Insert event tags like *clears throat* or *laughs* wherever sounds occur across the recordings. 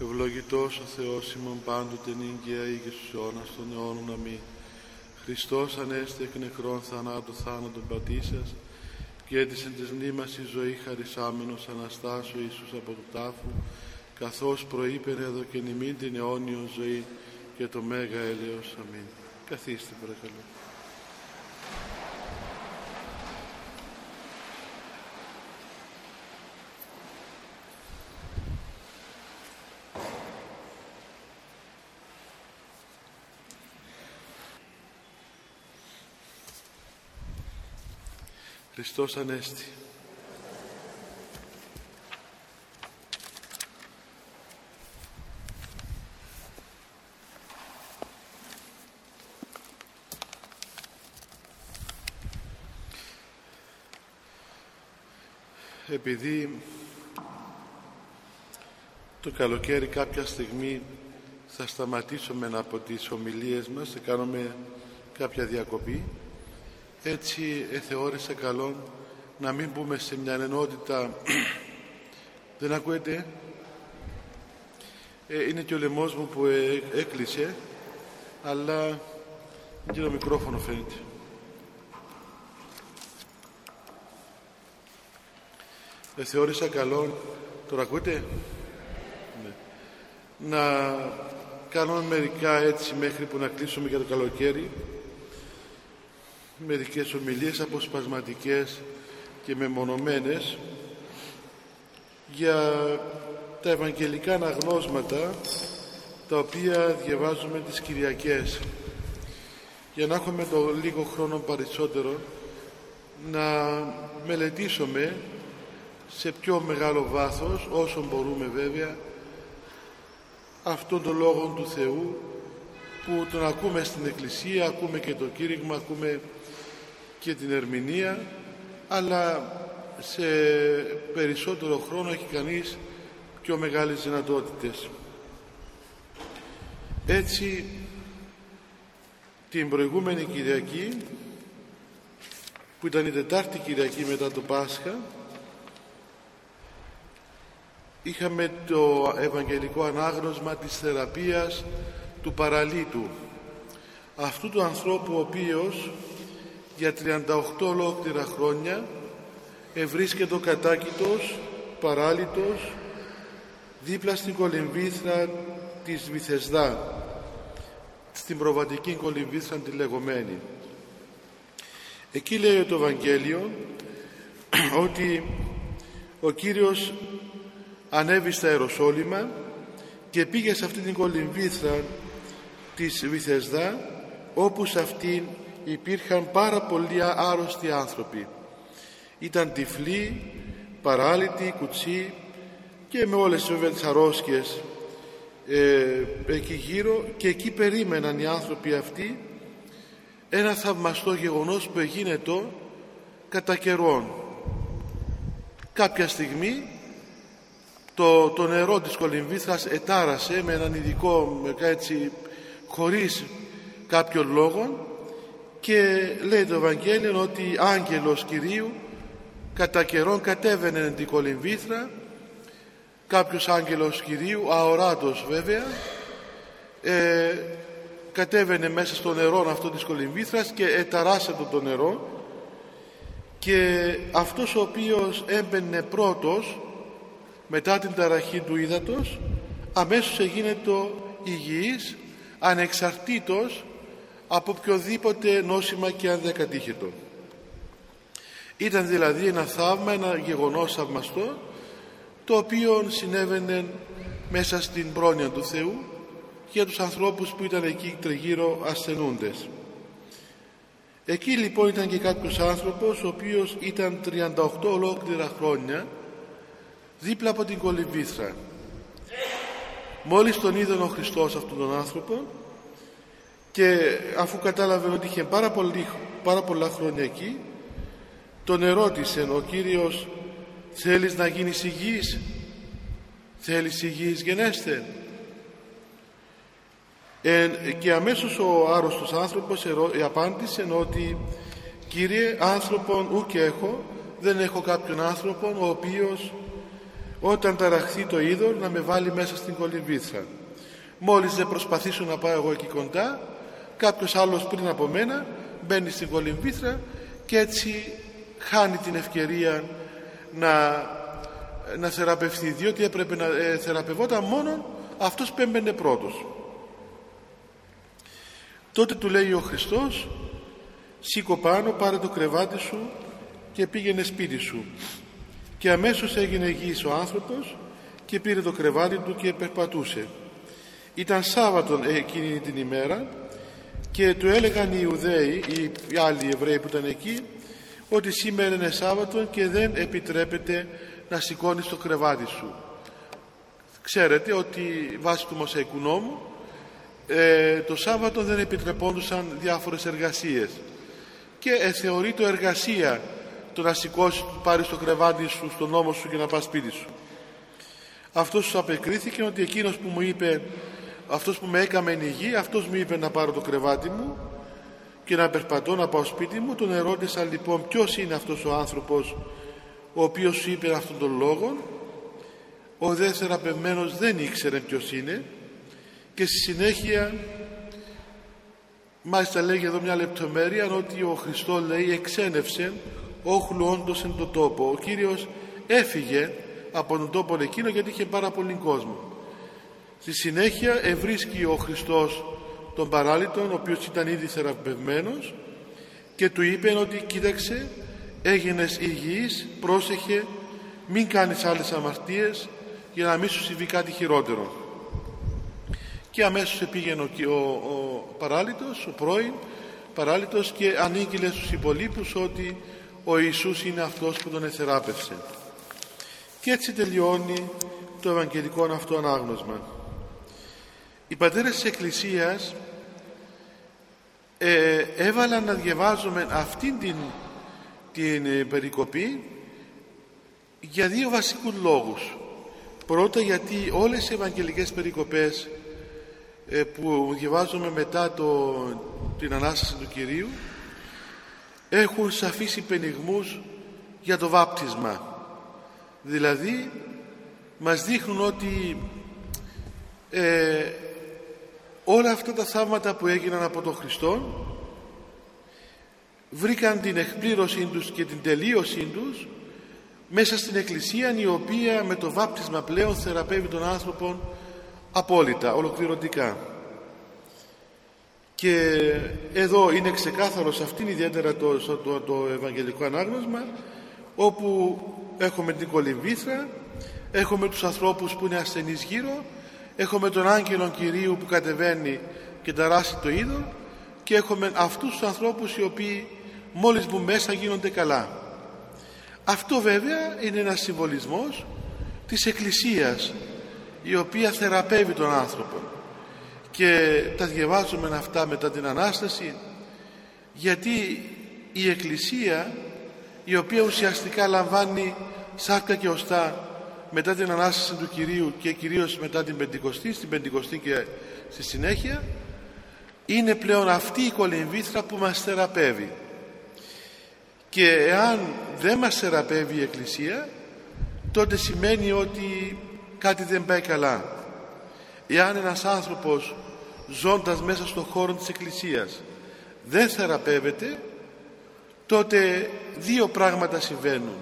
Ευλογητός ο Θεός ημών πάντοτε νύγκαια ή και στους αιώνας των αιώνων αμήν. Χριστός ανέστη εκ νεκρών θανάτου θάνατον πατήσας και έτησε της μνήμας η ζωή χαρισάμενος Αναστάσου Ιησούς από του τάφου καθώς προείπερε εδώ και νημήν την αιώνιο ζωή και το Μέγα έλεος. Αμήν. Καθίστε παρακαλώ. Χριστός Ανέστη. Επειδή το καλοκαίρι κάποια στιγμή θα σταματήσουμε από τις ομιλίες μας, θα κάνουμε κάποια διακοπή έτσι εθεώρησα καλό να μην μπούμε σε μια ενότητα. *clears throat* Δεν ακούετε; Ε, είναι και ο λαιμός μου που ε, έκλεισε αλλά και το μικρόφωνο φαίνεται. Εθεώρησα καλό τώρα ακούτε; Ναι. να κάνουμε μερικά έτσι μέχρι που να κλείσουμε για το καλοκαίρι μερικές ομιλίες αποσπασματικές και μεμονωμένες για τα ευαγγελικά αναγνώσματα τα οποία διαβάζουμε τις Κυριακές. Για να έχουμε το λίγο χρόνο περισσότερο να μελετήσουμε σε πιο μεγάλο βάθος όσο μπορούμε βέβαια αυτόν τον Λόγο του Θεού που τον ακούμε στην Εκκλησία, ακούμε και το κήρυγμα, ακούμε και την ερμηνεία αλλά σε περισσότερο χρόνο έχει κανείς πιο μεγάλες δυνατότητες. Έτσι την προηγούμενη Κυριακή που ήταν η Τετάρτη Κυριακή μετά το Πάσχα είχαμε το Ευαγγελικό Ανάγνωσμα της θεραπείας του παραλίτου αυτού του ανθρώπου ο οποίος για 38 ολόκληρα χρόνια ευρίσκεται ο κατάκητος, παράλυτος, δίπλα στην κολυμβήθρα της Βυθεσδά, στην προβατική κολυμβήθρα τη λεγόμενη. Εκεί λέει το Ευαγγέλιο *clears throat* ότι ο Κύριος ανέβη στα Αεροσόλυμα και πήγε σε αυτή την κολυμβήθρα της Βυθεσδά όπου σε αυτήν υπήρχαν πάρα πολλοί άρρωστοι άνθρωποι. Ήταν τυφλοί, παράλυτοι, κουτσοί και με όλες βέβαια τις αρρώσκες ε, εκεί γύρω και εκεί περίμεναν οι άνθρωποι αυτοί ένα θαυμαστό γεγονός που εγίνετο κατά καιρόν. Κάποια στιγμή το, το νερό της κολυμβήθρας ετάρασε με έναν ειδικό, με έτσι, χωρίς κάποιον λόγο και λέει το Ευαγγέλιο ότι άγγελος Κυρίου κατά καιρόν κατέβαινε εν την κολυμβήθρα κάποιος άγγελος Κυρίου αοράτος βέβαια ε, κατέβαινε μέσα στο νερό αυτό της κολυμβήθρας και εταράσσεται το νερό και αυτός ο οποίος έμπαινε πρώτος μετά την ταραχή του ύδατος αμέσως έγινε το υγιής ανεξαρτήτως από οποιοδήποτε νόσημα και αν δεν κατήχετο. Ήταν δηλαδή ένα θαύμα, ένα γεγονός θαυμαστό το οποίο συνέβαινε μέσα στην πρόνοια του Θεού για τους ανθρώπους που ήταν εκεί τριγύρω ασθενούντες. Εκεί λοιπόν ήταν και κάποιος άνθρωπος ο οποίος ήταν 38 ολόκληρα χρόνια δίπλα από την κολυμβήθρα. Μόλις τον είδε ο Χριστός αυτόν τον άνθρωπο και αφού κατάλαβε ότι είχε πάρα, πολύ, πάρα πολλά χρόνια εκεί τον ερώτησε ο Κύριος θέλεις να γίνεις υγιής; Θέλεις υγιής γενέστε; Ε, και αμέσως ο άρρωστος άνθρωπος απάντησε ότι Κύριε άνθρωπον ου και έχω δεν έχω κάποιον άνθρωπο ο οποίος όταν ταραχθεί το είδο να με βάλει μέσα στην κολυμβήθρα μόλις δεν προσπαθήσω να πάω εγώ εκεί κοντά κάποιος άλλος πριν από μένα μπαίνει στην κολυμβήθρα και έτσι χάνει την ευκαιρία να, να θεραπευθεί διότι έπρεπε να ε, θεραπευόταν μόνο αυτός που έμπαινε πρώτος. Τότε του λέει ο Χριστός σήκω πάνω πάρε το κρεβάτι σου και πήγαινε σπίτι σου και αμέσως έγινε υγιής ο άνθρωπος και πήρε το κρεβάτι του και περπατούσε. Ήταν Σάββατον εκείνη την ημέρα και του έλεγαν οι Ιουδαίοι οι άλλοι Εβραίοι που ήταν εκεί ότι σήμερα είναι Σάββατο και δεν επιτρέπεται να σηκώνεις το κρεβάτι σου. Ξέρετε ότι βάσει του Μωσαϊκού νόμου ε, το Σάββατο δεν επιτρεπόντουσαν διάφορες εργασίες. Και ε, θεωρεί το εργασία το να σηκώσεις, πάρεις το κρεβάτι σου στον νόμο σου και να πας σπίτι σου. Αυτός σου απεκρίθηκε ότι εκείνος που μου είπε αυτός που με έκαμε υγιή αυτός μου είπε να πάρω το κρεβάτι μου και να περπατώ να πάω σπίτι μου. Τον ερώτησα λοιπόν ποιος είναι αυτός ο άνθρωπος ο οποίος σου είπε αυτόν τον λόγο. Ο δε θεραπευμένος δεν ήξερε ποιος είναι. Και στη συνέχεια μάλιστα λέγει εδώ μια λεπτομέρεια ότι ο Χριστός λέει εξένευσε όχλου όντως εν το τόπο. Ο Κύριος έφυγε από τον τόπο εκείνο γιατί είχε πάρα πολύ κόσμο στη συνέχεια ευρίσκει ο Χριστός τον παράλυτον ο οποίος ήταν ήδη θεραπευμένος και του είπε ότι κοίταξε έγινες υγιής πρόσεχε μην κάνεις άλλες αμαρτίες για να μην σου συμβεί κάτι χειρότερο και αμέσως πήγαινε ο, ο, ο παράλυτος ο πρώην παράλυτος και ανήγγειλε στους υπολείπους ότι ο Ιησούς είναι αυτός που τον εθεράπευσε και έτσι τελειώνει το Ευαγγελικό αυτό ανάγνωσμα οι πατέρες της Εκκλησίας ε, έβαλαν να διαβάζουμε αυτήν την, την ε, περικοπή για δύο βασικούς λόγους. Πρώτα γιατί όλες οι Ευαγγελικές περικοπές ε, που διαβάζουμε μετά το, την Ανάσταση του Κυρίου έχουν σαφείς υπενιγμούς για το βάπτισμα. Δηλαδή μας δείχνουν ότι ε, όλα αυτά τα θαύματα που έγιναν από τον Χριστό βρήκαν την εκπλήρωσή τους και την τελείωσή τους μέσα στην Εκκλησία η οποία με το βάπτισμα πλέον θεραπεύει τον άνθρωπο απόλυτα, ολοκληρωτικά. Και εδώ είναι ξεκάθαρο σε αυτήν ιδιαίτερα το, το, το Ευαγγελικό Ανάγνωσμα όπου έχουμε την κολυμβήθρα, έχουμε τους ανθρώπους που είναι ασθενείς γύρω, έχουμε τον άγγελο Κυρίου που κατεβαίνει και ταράσει το είδο και έχουμε αυτούς τους ανθρώπους οι οποίοι μόλις μπουν μέσα γίνονται καλά. Αυτό βέβαια είναι ένας συμβολισμός της Εκκλησίας η οποία θεραπεύει τον άνθρωπο και τα διαβάζουμε αυτά μετά την Ανάσταση γιατί η Εκκλησία η οποία ουσιαστικά λαμβάνει σάρκα και οστά μετά την Ανάσταση του Κυρίου και κυρίως μετά την Πεντηκοστή, στην Πεντηκοστή και στη συνέχεια είναι πλέον αυτή η κολυμβήθρα που μας θεραπεύει. Και εάν δεν μας θεραπεύει η Εκκλησία τότε σημαίνει ότι κάτι δεν πάει καλά. Εάν ένας άνθρωπος ζώντας μέσα στον χώρο της Εκκλησίας δεν θεραπεύεται τότε δύο πράγματα συμβαίνουν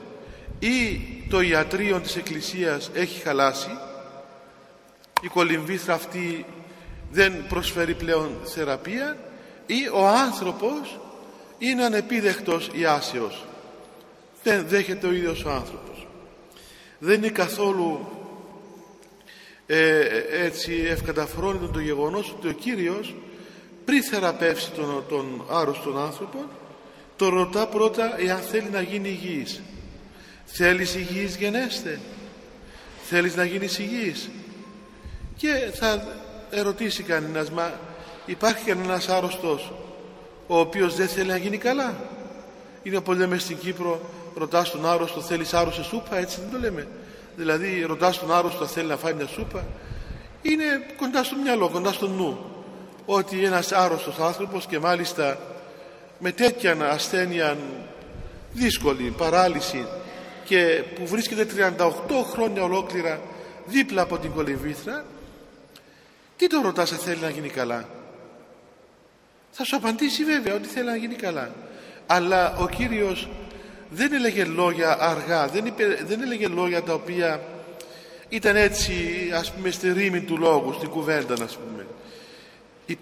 ή το ιατρείο της Εκκλησίας έχει χαλάσει η κολυμβήθρα αυτή δεν προσφέρει πλέον θεραπεία ή ο άνθρωπος είναι ανεπίδεκτος ιάσεως δεν δέχεται ο ίδιος ο άνθρωπος. Δεν είναι καθόλου ε, έτσι ευκαταφρόνητο το γεγονός ότι ο Κύριος πριν θεραπεύσει τον, τον άρρωστον άνθρωπο το ρωτά πρώτα εάν θέλει να γίνει υγιής θέλεις υγιής γενέστε. Θέλεις να γίνεις υγιής και θα ερωτήσει κανένας μα υπάρχει κανένας άρρωστος ο οποίος δεν θέλει να γίνει καλά; Είναι όπως λέμε στην Κύπρο ρωτάς τον άρρωστο θέλεις άρρωστη σούπα έτσι δεν το λέμε. Δηλαδή ρωτάς τον άρρωστο θέλει να φάει μια σούπα είναι κοντά στο μυαλό, κοντά στο νου ότι ένας άρρωστος άνθρωπος και μάλιστα με τέτοια ασθένεια δύσκολη, παράλυση και που βρίσκεται 38 χρόνια ολόκληρα δίπλα από την κολυμβήθρα τι το ρωτάς αν θέλει να γίνει καλά; Θα σου απαντήσει βέβαια ότι θέλει να γίνει καλά. Αλλά ο Κύριος δεν έλεγε λόγια αργά δεν, είπε, δεν έλεγε λόγια τα οποία ήταν έτσι ας πούμε στη ρήμη του λόγου στην κουβέντα ας πούμε.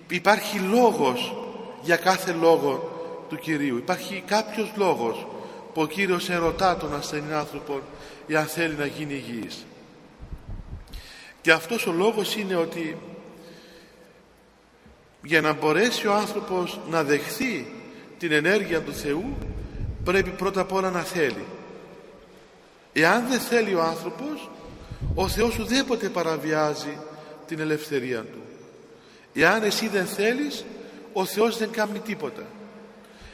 Υπάρχει λόγος για κάθε λόγο του Κυρίου. Υπάρχει κάποιος λόγος που ο Κύριος ερωτά τον ασθενή άνθρωπο αν θέλει να γίνει υγιής. Και αυτός ο λόγος είναι ότι για να μπορέσει ο άνθρωπος να δεχθεί την ενέργεια του Θεού πρέπει πρώτα απ' όλα να θέλει. Εάν δεν θέλει ο άνθρωπος ο Θεός ουδέποτε παραβιάζει την ελευθερία του. Εάν εσύ δεν θέλεις ο Θεός δεν κάνει τίποτα.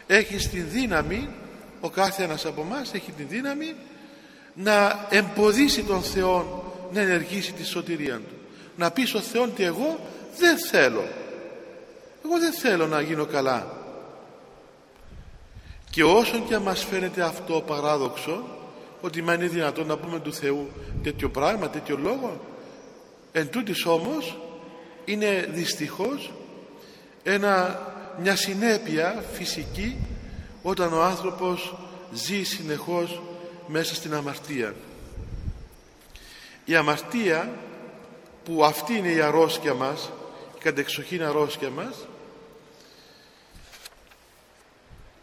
Έχεις την δύναμη ο κάθε ένας από εμά έχει την δύναμη να εμποδίσει τον Θεό να ενεργήσει τη σωτηρία του. Να πει στον Θεό ότι εγώ δεν θέλω. Εγώ δεν θέλω να γίνω καλά. Και όσον και μας φαίνεται αυτό παράδοξο ότι μα είναι δυνατόν να πούμε του Θεού τέτοιο πράγμα, τέτοιο λόγο εν τούτης όμως είναι δυστυχώς ένα, μια συνέπεια φυσική όταν ο άνθρωπος ζει συνεχώς μέσα στην αμαρτία. Η αμαρτία που αυτή είναι η αρρώσκια μας η κατεξοχήν αρρώσκια μας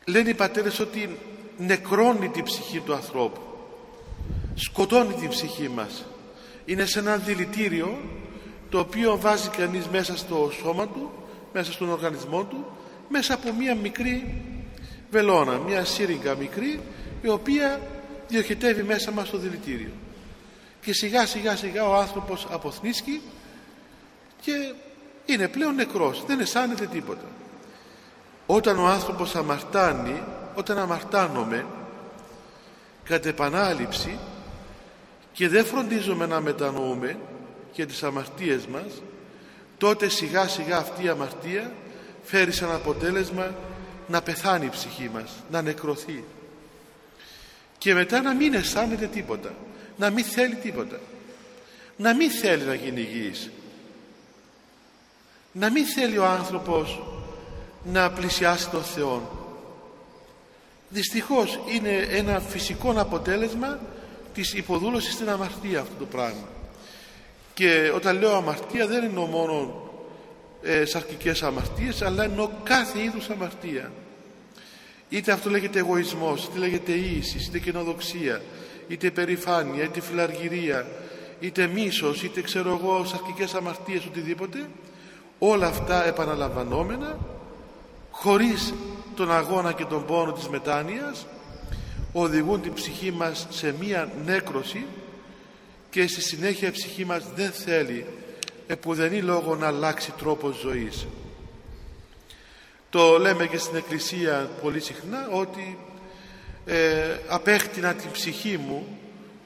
λένε οι πατέρες ότι νεκρώνει την ψυχή του ανθρώπου σκοτώνει την ψυχή μας. Είναι σε ένα δηλητήριο το οποίο βάζει κανείς μέσα στο σώμα του μέσα στον οργανισμό του μέσα από μία μικρή βελόνα μία σύριγγα μικρή η οποία διοχετεύει μέσα μας το δηλητήριο. Και σιγά σιγά σιγά ο άνθρωπος αποθνίσκει και είναι πλέον νεκρός δεν αισθάνεται τίποτα. Όταν ο άνθρωπος αμαρτάνει όταν αμαρτάνομαι κατ' επανάληψη και δεν φροντίζουμε να μετανοούμε για τις αμαρτίες μας τότε σιγά σιγά αυτή η αμαρτία φέρει σαν αποτέλεσμα να πεθάνει η ψυχή μας να νεκρωθεί. Και μετά να μην αισθάνεται τίποτα να μην θέλει τίποτα. Να μην θέλει να γίνει υγιής. Να μην θέλει ο άνθρωπος να πλησιάσει τον Θεό. Δυστυχώς είναι ένα φυσικό αποτέλεσμα της υποδούλωσης στην αμαρτία αυτό το πράγμα. Και όταν λέω αμαρτία δεν εννοώ μόνο ε, σαρκικές αμαρτίες αλλά εννοώ κάθε είδους αμαρτία είτε αυτό λέγεται εγωισμός είτε λέγεται ίησης, είτε καινοδοξία είτε περηφάνεια είτε φιλαργυρία είτε μίσος είτε ξέρω εγώ σαρκικές αμαρτίες οτιδήποτε όλα αυτά επαναλαμβανόμενα χωρίς τον αγώνα και τον πόνο της μετάνοιας οδηγούν την ψυχή μας σε μία νέκρωση και στη συνέχεια η ψυχή μας δεν θέλει επουδενή λόγο να αλλάξει τρόπο ζωής. Το λέμε και στην εκκλησία πολύ συχνά ότι ε, απέκτηνα την ψυχή μου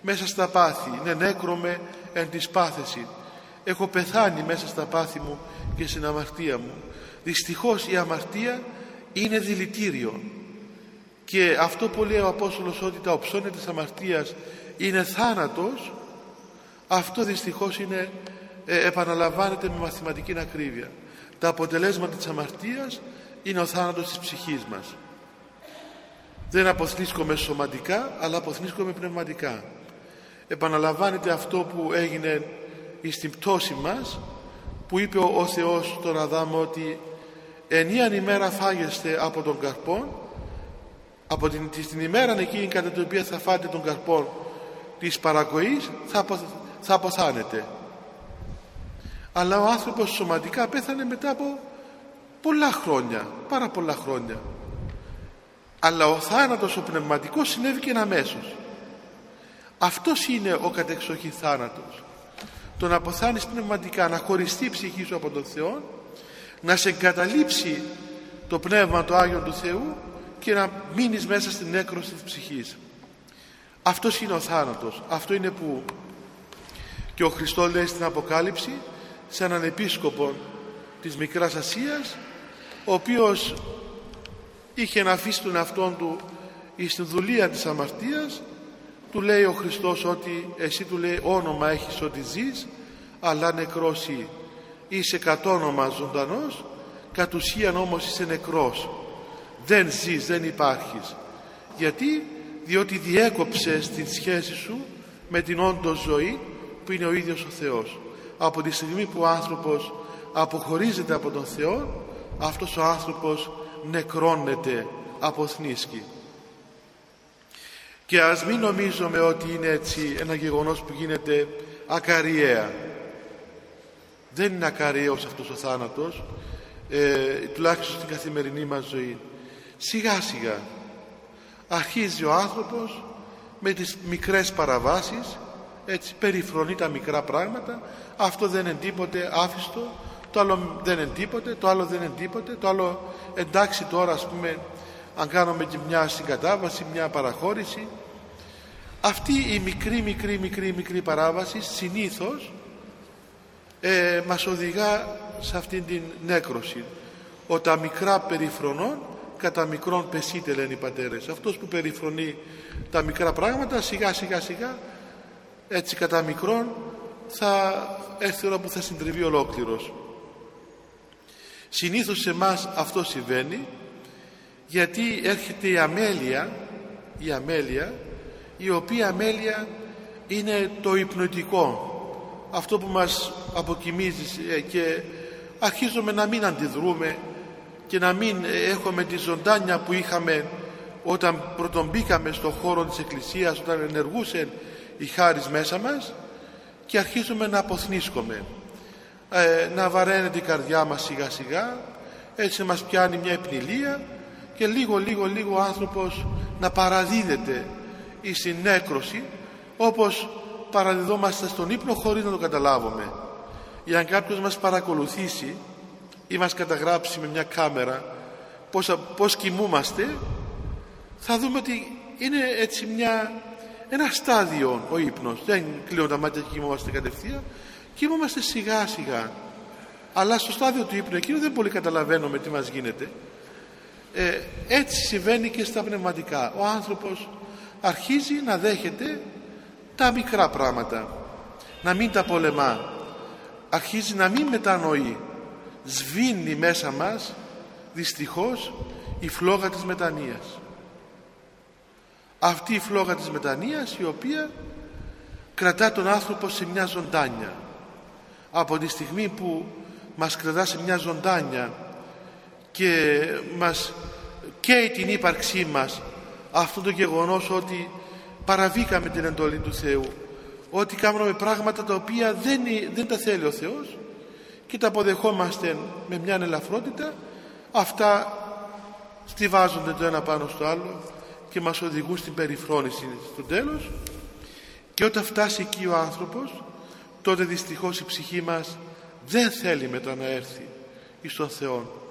μέσα στα πάθη. Ναι νέκρομε εν της πάθεση έχω πεθάνει μέσα στα πάθη μου και στην αμαρτία μου. Δυστυχώς η αμαρτία είναι δηλητήριο. Και αυτό που λέει ο Απόστολος ότι τα οψώνια της αμαρτίας είναι θάνατος αυτό δυστυχώς είναι, ε, επαναλαμβάνεται με μαθηματική ακρίβεια. Τα αποτελέσματα της αμαρτίας είναι ο θάνατος της ψυχής μας. Δεν αποθνίσκομαι σωματικά αλλά αποθνίσκομαι πνευματικά. Επαναλαμβάνεται αυτό που έγινε στην πτώση μας που είπε ο, Θεός στον Αδάμ ότι ενίαν ημέρα φάγεστε από τον καρπό από την, την ημέρα εκείνη κατά την οποία θα φάτε τον καρπό της παρακοής θα, θα αποθάνετε αλλά ο άνθρωπος σωματικά πέθανε μετά από πολλά χρόνια πάρα πολλά χρόνια. Αλλά ο θάνατος ο πνευματικός συνέβη και αμέσως αυτός είναι ο κατεξοχή θάνατος. Το να αποθάνεις πνευματικά να χωριστεί η ψυχή σου από τον Θεό να σε εγκαταλείψει το Πνεύμα το Άγιο του Θεού και να μείνεις μέσα στην έκρωση της ψυχής. Αυτός είναι ο θάνατος. Αυτό είναι που και ο Χριστός λέει στην Αποκάλυψη σε έναν επίσκοπο της Μικράς Ασίας ο οποίος είχε να αφήσει τον εαυτόν του στην δουλεία της αμαρτίας. Του λέει ο Χριστός ότι εσύ του λέει όνομα έχεις ότι ζεις αλλά νεκρός είσαι κατ' όνομα ζωντανός κατ' ουσίαν όμως είσαι νεκρός. Δεν ζεις, δεν υπάρχεις γιατί διότι διέκοψες την σχέση σου με την όντως ζωή που είναι ο ίδιος ο Θεός από τη στιγμή που ο άνθρωπος αποχωρίζεται από τον Θεό αυτός ο άνθρωπος νεκρώνεται αποθνίσκει και ας μην νομίζουμε ότι είναι έτσι ένα γεγονός που γίνεται ακαριέα. Δεν είναι ακαριαίος αυτός ο θάνατος ε, τουλάχιστον στην καθημερινή μας ζωή. Σιγά σιγά αρχίζει ο άνθρωπος με τις μικρές παραβάσεις έτσι περιφρονεί τα μικρά πράγματα. Αυτό δεν είναι τίποτε άφηστο το άλλο δεν είναι τίποτε το άλλο δεν είναι τίποτε. Το άλλο εντάξει τώρα ας πούμε αν κάνουμε και μια συγκατάβαση μια παραχώρηση. Αυτή η μικρή μικρή μικρή μικρή παράβαση συνήθως ε, μας οδηγά σε αυτήν την νέκρωση. Όταν μικρά περιφρονών κατά μικρόν πεσίτε λένε οι πατέρες. Αυτός που περιφρονεί τα μικρά πράγματα σιγά σιγά σιγά έτσι κατά μικρόν θα έρθει ώρα που θα συντριβεί ολόκληρος. Συνήθως σε εμάς αυτό συμβαίνει γιατί έρχεται η αμέλεια η αμέλεια η οποία αμέλεια είναι το υπνοτικό. Αυτό που μας αποκοιμίζει ε, και αρχίζουμε να μην αντιδρούμε και να μην έχουμε τη ζωντάνια που είχαμε όταν πρωτομπήκαμε στον χώρο της Εκκλησίας όταν ενεργούσε η χάρις μέσα μας και αρχίζουμε να αποθνίσκουμε ε, να βαραίνεται η καρδιά μας σιγά σιγά έτσι μας πιάνει μια επνηλία και λίγο λίγο λίγο ο άνθρωπος να παραδίδεται η συνέκρωση όπως παραδιδόμαστε στον ύπνο χωρίς να το καταλάβουμε. Ή αν κάποιος μας παρακολουθήσει ή μας καταγράψει με μια κάμερα πώς, πώς κοιμούμαστε θα δούμε ότι είναι έτσι μια, ένα στάδιο ο ύπνος. Δεν κλείνουν τα μάτια και κοιμόμαστε κατευθείαν. Κοιμόμαστε σιγά σιγά. Αλλά στο στάδιο του ύπνου εκείνο δεν πολύ καταλαβαίνουμε τι μας γίνεται. Ε, έτσι συμβαίνει και στα πνευματικά. Ο άνθρωπος αρχίζει να δέχεται τα μικρά πράγματα. Να μην τα πολεμά. Αρχίζει να μην μετανοεί. Σβήνει μέσα μας δυστυχώς η φλόγα της μετανοίας αυτή η φλόγα της μετανοίας η οποία κρατά τον άνθρωπο σε μια ζωντάνια. Από τη στιγμή που μας κρατά σε μια ζωντάνια και μας καίει την ύπαρξή μας αυτό το γεγονός ότι παραβήκαμε την εντολή του Θεού ότι κάνουμε πράγματα τα οποία δεν, δεν τα θέλει ο Θεός και τα αποδεχόμαστε με μια ελαφρότητα αυτά στηβάζονται το ένα πάνω στο άλλο και μας οδηγούν στην περιφρόνηση στο τέλος. Και όταν φτάσει εκεί ο άνθρωπος τότε δυστυχώς η ψυχή μας δεν θέλει μετά να έρθει εις τον Θεό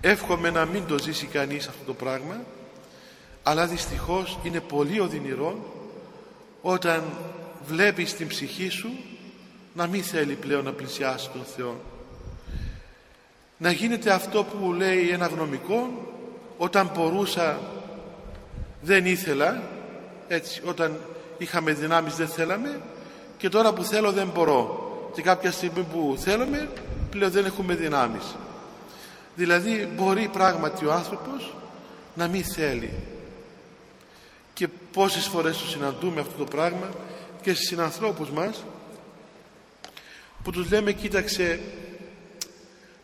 εύχομαι να μην το ζήσει κανείς αυτό το πράγμα αλλά δυστυχώς είναι πολύ οδυνηρό όταν βλέπεις την ψυχή σου να μην θέλει πλέον να πλησιάσει τον Θεό να γίνεται αυτό που λέει ένα γνωμικό όταν μπορούσα δεν ήθελα. Έτσι όταν είχαμε δυνάμεις δεν θέλαμε. Και τώρα που θέλω δεν μπορώ. Και κάποια στιγμή που θέλουμε πλέον δεν έχουμε δυνάμεις. Δηλαδή μπορεί πράγματι ο άνθρωπος να μην θέλει. Και πόσες φορές το συναντούμε αυτό το πράγμα και στις συνανθρώπους μας που τους λέμε κοίταξε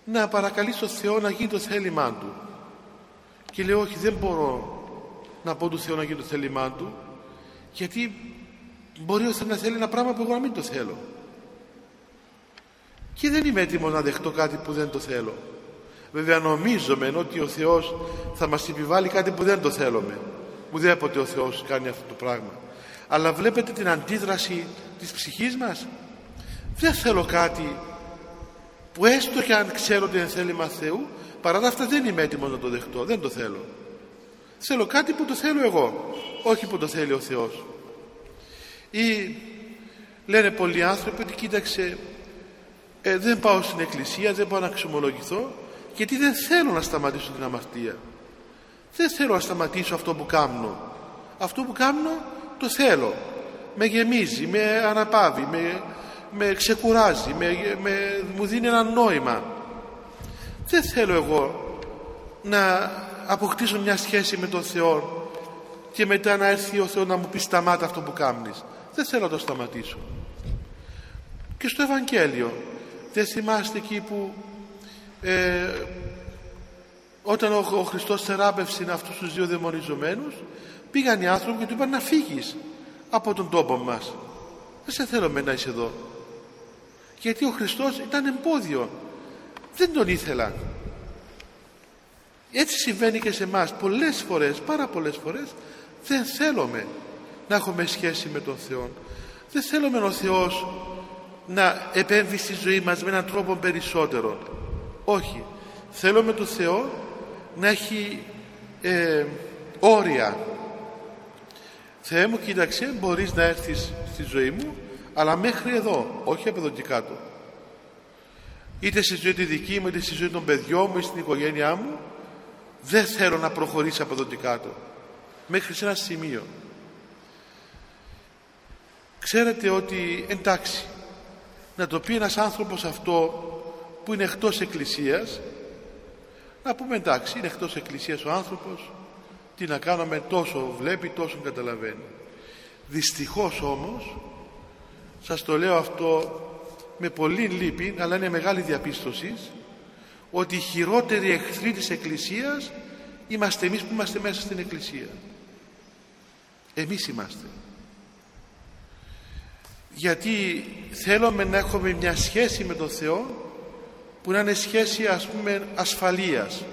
να παρακαλείς τον Θεό να γίνει το θέλημά Του και λέει όχι δεν μπορώ να πω του Θεού να γίνει το θέλημά Του γιατί μπορεί ο Θεός να θέλει ένα πράγμα που εγώ να μην το θέλω και δεν είμαι έτοιμος να δεχτώ κάτι που δεν το θέλω. Βέβαια νομίζουμε ότι ο Θεός θα μας επιβάλλει κάτι που δεν το θέλουμε. Ουδέποτε ο Θεός κάνει αυτό το πράγμα. Αλλά βλέπετε την αντίδραση της ψυχής μας. Δεν θέλω κάτι που έστω και αν ξέρω ότι είναι θέλημα Θεού παρά αυτά δεν είμαι έτοιμος να το δεχτώ δεν το θέλω θέλω κάτι που το θέλω εγώ όχι που το θέλει ο Θεός ή λένε πολλοί άνθρωποι ότι κοίταξε ε, δεν πάω στην εκκλησία δεν πάω να ξομολογηθώ γιατί δεν θέλω να σταματήσω την αμαρτία δεν θέλω να σταματήσω αυτό που κάνω Αυτό που κάνω το θέλω. Με γεμίζει, με αναπαύει, με, με ξεκουράζει, με, με, μου δίνει ένα νόημα. Δεν θέλω εγώ να αποκτήσω μια σχέση με τον Θεό και μετά να έρθει ο Θεός να μου πει σταμάτα αυτό που κάνεις. Δεν θέλω να το σταματήσω. Και στο Ευαγγέλιο δεν θυμάστε εκεί που ε, όταν ο, ο Χριστός θεράπευσε αυτούς τους δύο δαιμονιζομένους πήγαν οι άνθρωποι και του είπαν να φύγεις από τον τόπο μας δεν σε θέλω με να είσαι εδώ γιατί ο Χριστός ήταν εμπόδιο δεν τον ήθελαν έτσι συμβαίνει και σε μας. Πολλές φορές, πάρα πολλές φορές δεν θέλουμε να έχουμε σχέση με τον Θεό. Δεν θέλουμε ο Θεός να επέμβει στη ζωή μας με έναν τρόπο περισσότερο. Όχι. Θέλουμε τον Θεό να έχει ε, όρια. Θεέ μου κοίταξε μπορείς να έρθεις στη ζωή μου αλλά μέχρι εδώ όχι από εδώ και κάτω είτε στη ζωή τη δική μου είτε στη ζωή των παιδιών μου είτε στην οικογένειά μου δεν θέλω να προχωρήσει από εδώ και κάτω. Μέχρι σε ένα σημείο. Ξέρετε ότι εντάξει να το πει ένας άνθρωπος αυτό που είναι εκτός εκκλησίας να πούμε εντάξει είναι εκτός εκκλησίας ο άνθρωπος τι να κάνουμε τόσο βλέπει τόσο καταλαβαίνει. Δυστυχώς όμως σας το λέω αυτό με πολύ λύπη αλλά είναι μεγάλη διαπίστωση ότι οι χειρότεροι εχθροί της Εκκλησίας είμαστε εμείς που είμαστε μέσα στην Εκκλησία. Εμείς είμαστε. Γιατί θέλουμε να έχουμε μια σχέση με τον Θεό που να είναι σχέση ας πούμε ασφαλείας.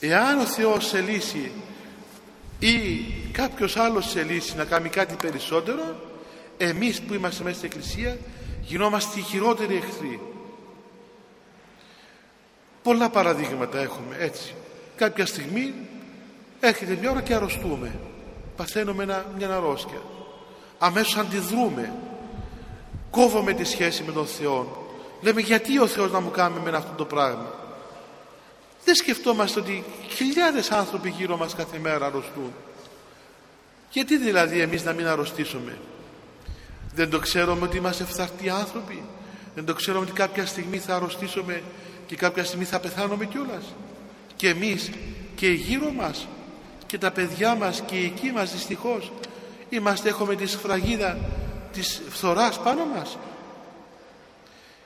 Εάν ο Θεός σε λύσει ή κάποιος άλλος σε λύσει να κάνει κάτι περισσότερο εμείς που είμαστε μέσα στην Εκκλησία γινόμαστε οι χειρότεροι εχθροί. Πολλά παραδείγματα έχουμε έτσι. Κάποια στιγμή έρχεται μια ώρα και αρρωστούμε. Παθαίνουμε μια αρρώστια αμέσως αντιδρούμε. Κόβουμε τη σχέση με τον Θεό. Λέμε γιατί ο Θεός να μου κάνει με αυτό το πράγμα; Δεν σκεφτόμαστε ότι χιλιάδες άνθρωποι γύρω μας κάθε μέρα αρρωστούν. Γιατί δηλαδή εμείς να μην αρρωστήσουμε; Δεν το ξέρουμε ότι είμαστε φθαρτοί άνθρωποι. Δεν το ξέρουμε ότι κάποια στιγμή θα αρρωστήσουμε και κάποια στιγμή θα πεθάνουμε κιόλας. και εμείς και γύρω μας και τα παιδιά μας και οι εκεί μας δυστυχώς είμαστε έχουμε τη σφραγίδα της φθοράς πάνω μας.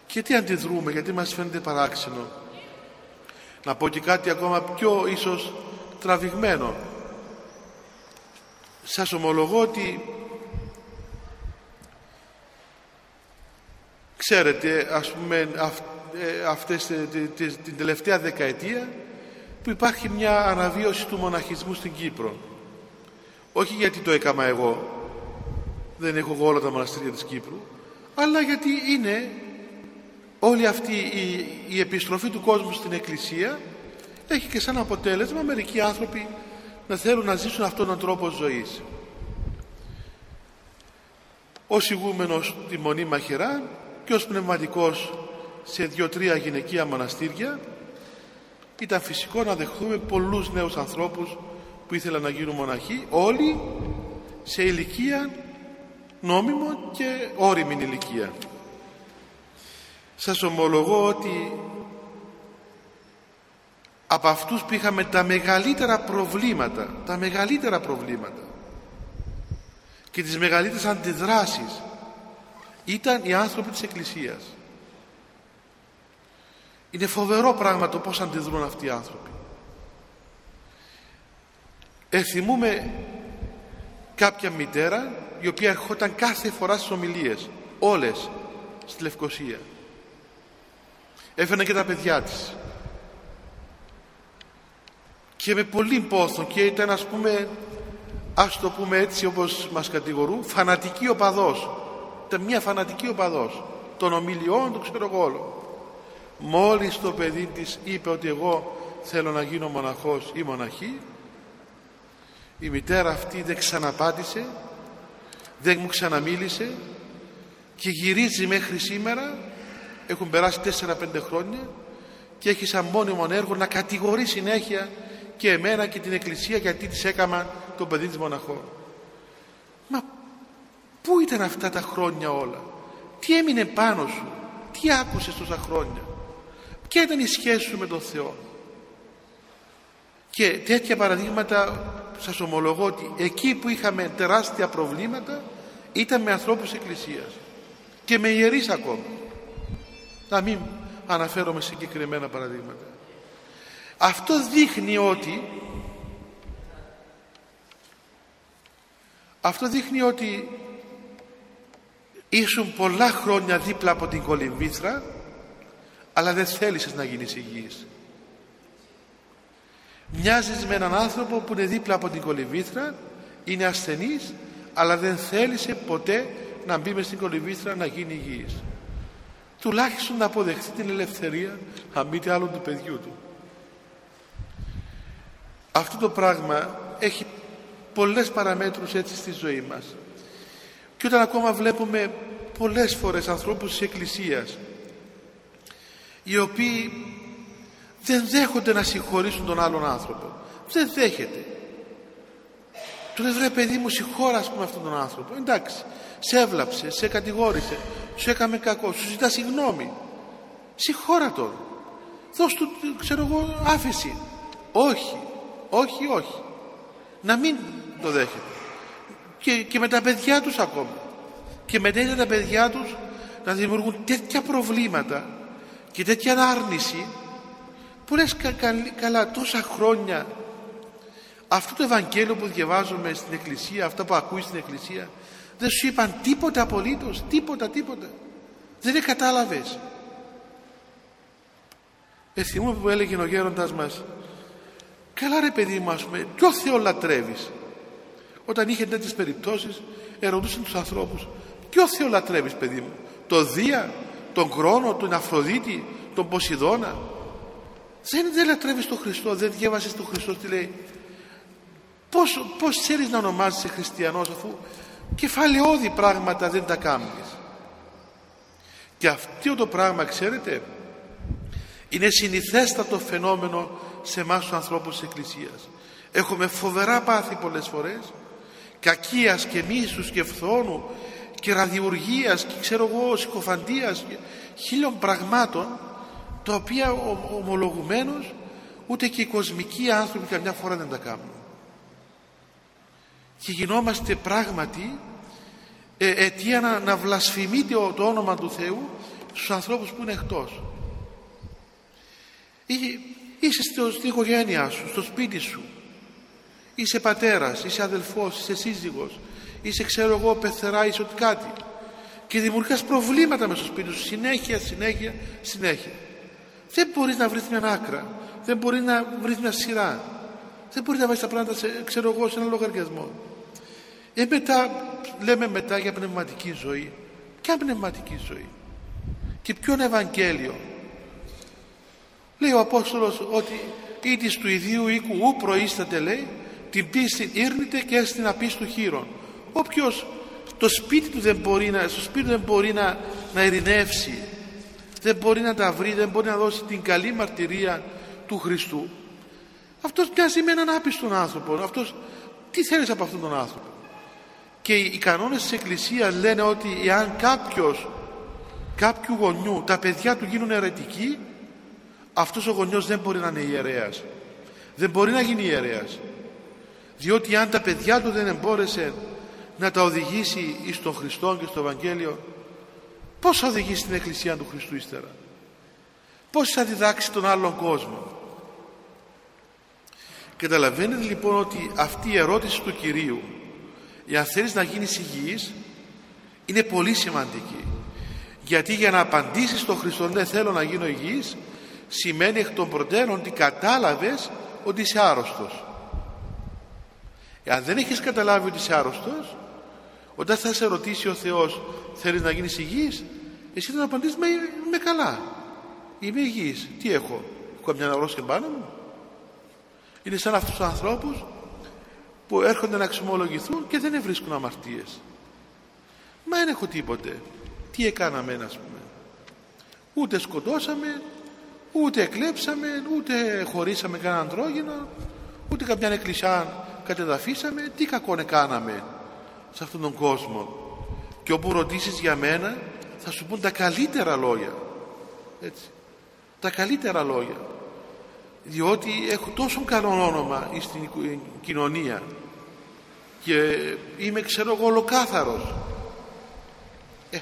Και τι αντιδρούμε γιατί μας φαίνεται παράξενο. Να πω και κάτι ακόμα πιο ίσως τραβηγμένο. Σας ομολογώ ότι ξέρετε ας πούμε ε, αυτές, ε, την τελευταία δεκαετία που υπάρχει μια αναβίωση του μοναχισμού στην Κύπρο. Όχι γιατί το έκαμα εγώ δεν έχω εγώ όλα τα μοναστήρια της Κύπρου αλλά γιατί είναι όλη αυτή η, η επιστροφή του κόσμου στην Εκκλησία έχει και σαν αποτέλεσμα μερικοί άνθρωποι να θέλουν να ζήσουν αυτόν τον τρόπο ζωής. Ως ηγούμενος τη Μονή Μαχαιρά και ως πνευματικός σε δύο-τρία γυναικεία μοναστήρια ήταν φυσικό να δεχθούμε πολλούς νέους ανθρώπους που ήθελαν να γίνουν μοναχοί όλοι σε ηλικία νόμιμο και όριμη ηλικία. Σας ομολογώ ότι από αυτούς που είχαμε τα μεγαλύτερα προβλήματα τα μεγαλύτερα προβλήματα και τις μεγαλύτερες αντιδράσεις ήταν οι άνθρωποι της Εκκλησίας. Είναι φοβερό πράγμα το πως αντιδρούν αυτοί οι άνθρωποι. Εθιμούμε κάποια μητέρα η οποία ερχόταν κάθε φορά στις ομιλίες όλες στη Λευκοσία. Έφερε και τα παιδιά της. Και με πολύ πόθο και ήταν ας πούμε ας το πούμε έτσι όπως μας κατηγορούν φανατική οπαδός. ήταν μια φανατική οπαδός των ομιλιών του ξέρω εγώ όλο μόλις το παιδί της είπε ότι εγώ θέλω να γίνω μοναχός ή μοναχή η μητέρα αυτή δεν ξαναπάτησε δεν μου ξαναμίλησε και γυρίζει μέχρι σήμερα έχουν περάσει 4-5 χρόνια και έχει σαν μόνιμο έργο να κατηγορεί συνέχεια και εμένα και την Εκκλησία γιατί της έκανα το παιδί της μοναχών. Μα πού ήταν αυτά τα χρόνια όλα; Τι έμεινε πάνω σου; Τι άκουσες τόσα χρόνια; Ποια ήταν η σχέση σου με τον Θεό; Και τέτοια παραδείγματα σας ομολογώ ότι εκεί που είχαμε τεράστια προβλήματα ήταν με ανθρώπους εκκλησίας και με ιερείς ακόμα. Να μην αναφέρομαι συγκεκριμένα παραδείγματα. Αυτό δείχνει ότι αυτό δείχνει ότι ήσουν πολλά χρόνια δίπλα από την κολυμβήθρα αλλά δεν θέλησες να γίνεις υγιής. Μοιάζεις με έναν άνθρωπο που είναι δίπλα από την κολυμβήθρα, είναι ασθενής, αλλά δεν θέλησε ποτέ να μπει μες στην κολυμβήθρα να γίνει υγιής. Τουλάχιστον να αποδεχθεί την ελευθερία, αν μη άλλο του παιδιού του. Αυτό το πράγμα έχει πολλές παραμέτρους έτσι στη ζωή μας. Και όταν ακόμα βλέπουμε πολλές φορές ανθρώπους της Εκκλησίας οι οποίοι δεν δέχονται να συγχωρήσουν τον άλλον άνθρωπο. Δεν δέχεται. Του λέει βρε παιδί μου συγχώρα πούμε αυτόν τον άνθρωπο. Εντάξει, σε έβλαψε, σε κατηγόρησε, σου έκαμε κακό, σου ζητά συγγνώμη. Συγχώρα τον. Δώσ' του, ξέρω εγώ, άφηση. Όχι, όχι, όχι. Να μην το δέχεται. Και, και με τα παιδιά τους ακόμα. Και με τέτοια τα παιδιά τους να δημιουργούν τέτοια προβλήματα και τέτοια άρνηση που λες καλά τόσα χρόνια αυτό το Ευαγγέλιο που διαβάζουμε στην Εκκλησία αυτά που ακούει στην Εκκλησία δεν σου είπαν τίποτα απολύτως τίποτα τίποτα δεν είναι κατάλαβες ε, που έλεγε ο γέροντας μας καλά ρε παιδί μου ας πούμε ποιο Θεό λατρεύεις; Όταν είχε τέτοιες περιπτώσεις ερωτούσαν τους ανθρώπους ποιο Θεό λατρεύεις παιδί μου το Δία τον Χρόνο, τον Αφροδίτη, τον Ποσειδώνα; Δεν, δεν λατρεύεις τον Χριστό, δεν διέβασες τον Χριστό τι λέει. Πώς, πώς ξέρεις να ονομάζεσαι χριστιανός αφού κεφαλαιώδη πράγματα δεν τα κάνεις. Και αυτό το πράγμα ξέρετε είναι συνηθέστατο φαινόμενο σε εμάς τους ανθρώπους της Εκκλησίας. Έχουμε φοβερά πάθη πολλές φορές κακίας και μίσους και φθόνου και ραδιουργίας και ξέρω εγώ συκοφαντίας και χίλιων πραγμάτων τα οποία ομολογουμένως ούτε και οι κοσμικοί άνθρωποι καμιά φορά δεν τα κάνουν. Και γινόμαστε πράγματι ε, αιτία να, να βλασφημείτε το όνομα του Θεού στους ανθρώπους που είναι εκτός. Είσαι στην οικογένειά σου, στο σπίτι σου είσαι πατέρας, είσαι αδελφός, είσαι σύζυγος είσαι ξέρω εγώ πεθερά είσαι ότι κάτι. Και δημιουργάς προβλήματα μέσα στο σπίτι σου συνέχεια, συνέχεια, συνέχεια. Δεν μπορείς να βρεις μια άκρα δεν μπορείς να βρεις μια σειρά. Δεν μπορείς να βρεις τα πράγματα σε, ξέρω εγώ σε ένα λογαριασμό. Ε μετά λέμε μετά για πνευματική ζωή. Ποια πνευματική ζωή; Και ποιον Ευαγγέλιο; Λέει ο Απόστολος ότι είτε του ιδίου οίκου ου προείσταται λέει την πίστη ήρνηται και στην απίστου χείρων όποιος το σπίτι του δεν μπορεί να, στο σπίτι δεν μπορεί να, να ειρηνεύσει δεν μπορεί να τα βρει δεν μπορεί να δώσει την καλή μαρτυρία του Χριστού αυτός μοιάζει με έναν άπιστον άνθρωπο. Αυτός τι θέλεις από αυτόν τον άνθρωπο; Και οι κανόνες της Εκκλησίας λένε ότι εάν κάποιος κάποιου γονιού τα παιδιά του γίνουν αιρετικοί αυτός ο γονιός δεν μπορεί να είναι ιερέας. Δεν μπορεί να γίνει ιερέας διότι αν τα παιδιά του δεν εμπόρεσε να τα οδηγήσει εις τον Χριστό και στο Ευαγγέλιο πώς θα οδηγήσει την Εκκλησία του Χριστού ύστερα; Πώς θα διδάξει τον άλλον κόσμο; Καταλαβαίνετε λοιπόν ότι αυτή η ερώτηση του Κυρίου για θέλεις να γίνεις υγιής είναι πολύ σημαντική. Γιατί για να απαντήσεις στον Χριστό ναι θέλω να γίνω υγιής σημαίνει εκ των προτέρων ότι κατάλαβες ότι είσαι άρρωστος εάν δεν έχεις καταλάβει ότι είσαι άρρωστος όταν θα σε ρωτήσει ο Θεός θέλεις να γίνεις υγιής; Εσύ θα απαντήσεις με, με καλά είμαι υγιής. Τι έχω έχω μια αρρώστια πάνω μου είναι σαν αυτούς τους ανθρώπους που έρχονται να εξομολογηθούν και δεν βρίσκουν αμαρτίες. Μα δεν έχω τίποτε. Τι έκαναμε ας πούμε. Ούτε σκοτώσαμε ούτε εκλέψαμε ούτε χωρίσαμε κανέναν τρόγινο ούτε καμιά εκκλησιά κατεδαφίσαμε τι κακό κάναμε σε αυτόν τον κόσμο. Και όπου ρωτήσεις για μένα θα σου πούν τα καλύτερα λόγια. Έτσι. Τα καλύτερα λόγια. Διότι έχω τόσο καλό όνομα στην κοινωνία. Και είμαι ξέρω εγώ ολοκάθαρος. Ε,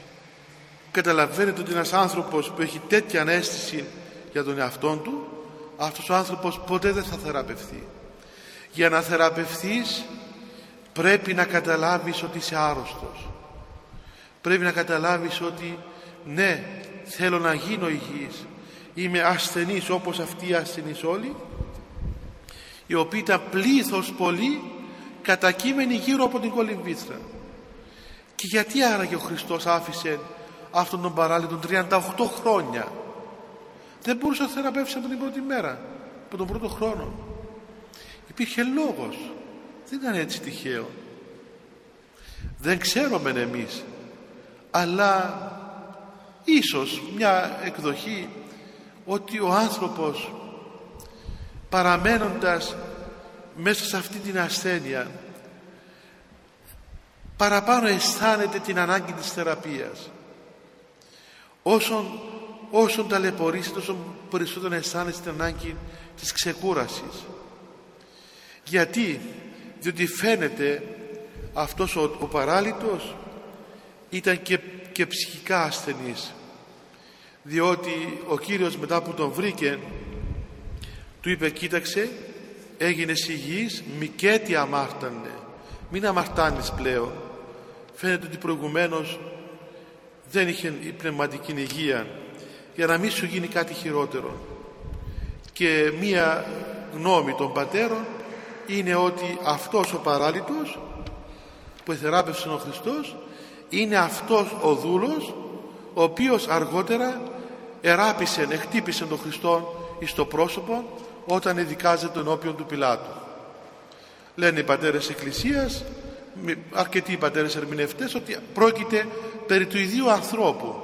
καταλαβαίνετε ότι ένας άνθρωπος που έχει τέτοια αίσθηση για τον εαυτό του αυτός ο άνθρωπος ποτέ δεν θα θεραπευθεί για να θεραπευθείς πρέπει να καταλάβεις ότι είσαι άρρωστος. Πρέπει να καταλάβεις ότι ναι θέλω να γίνω υγιής. Είμαι ασθενής όπως αυτοί οι ασθενείς όλοι οι οποίοι ήταν πλήθος πολύ κατακείμενοι γύρω από την κολυμβήθρα. Και γιατί άραγε ο Χριστός άφησε αυτόν τον παράλληλο 38 χρόνια; Δεν μπορούσε να θεραπεύσει από την πρώτη μέρα από τον πρώτο χρόνο υπήρχε λόγος. Δεν ήταν έτσι τυχαίο. Δεν ξέρουμε εμείς αλλά ίσως μια εκδοχή ότι ο άνθρωπος παραμένοντας μέσα σε αυτή την ασθένεια παραπάνω αισθάνεται την ανάγκη της θεραπείας. Όσον, όσον ταλαιπωρήσει τόσο περισσότερο αισθάνεται την ανάγκη της ξεκούρασης γιατί; Διότι φαίνεται αυτός ο, ο παράλυτος ήταν και, και ψυχικά ασθενής. Διότι ο Κύριος μετά που τον βρήκε του είπε κοίταξε έγινες υγιής μικέτι αμάρτανε. Μην αμαρτάνεις πλέον. Φαίνεται ότι προηγουμένως δεν είχε η πνευματική υγεία για να μην σου γίνει κάτι χειρότερο και μία γνώμη των πατέρων είναι ότι αυτός ο παράλυτος που εθεράπευσε ο Χριστός είναι αυτός ο δούλος ο οποίος αργότερα εράπησε, εκτύπησε τον Χριστό εις το πρόσωπο όταν εδικάζεται ενώπιον του Πιλάτου. Λένε οι πατέρες Εκκλησίας, αρκετοί οι πατέρες ερμηνευτές, ότι πρόκειται περί του ιδίου ανθρώπου.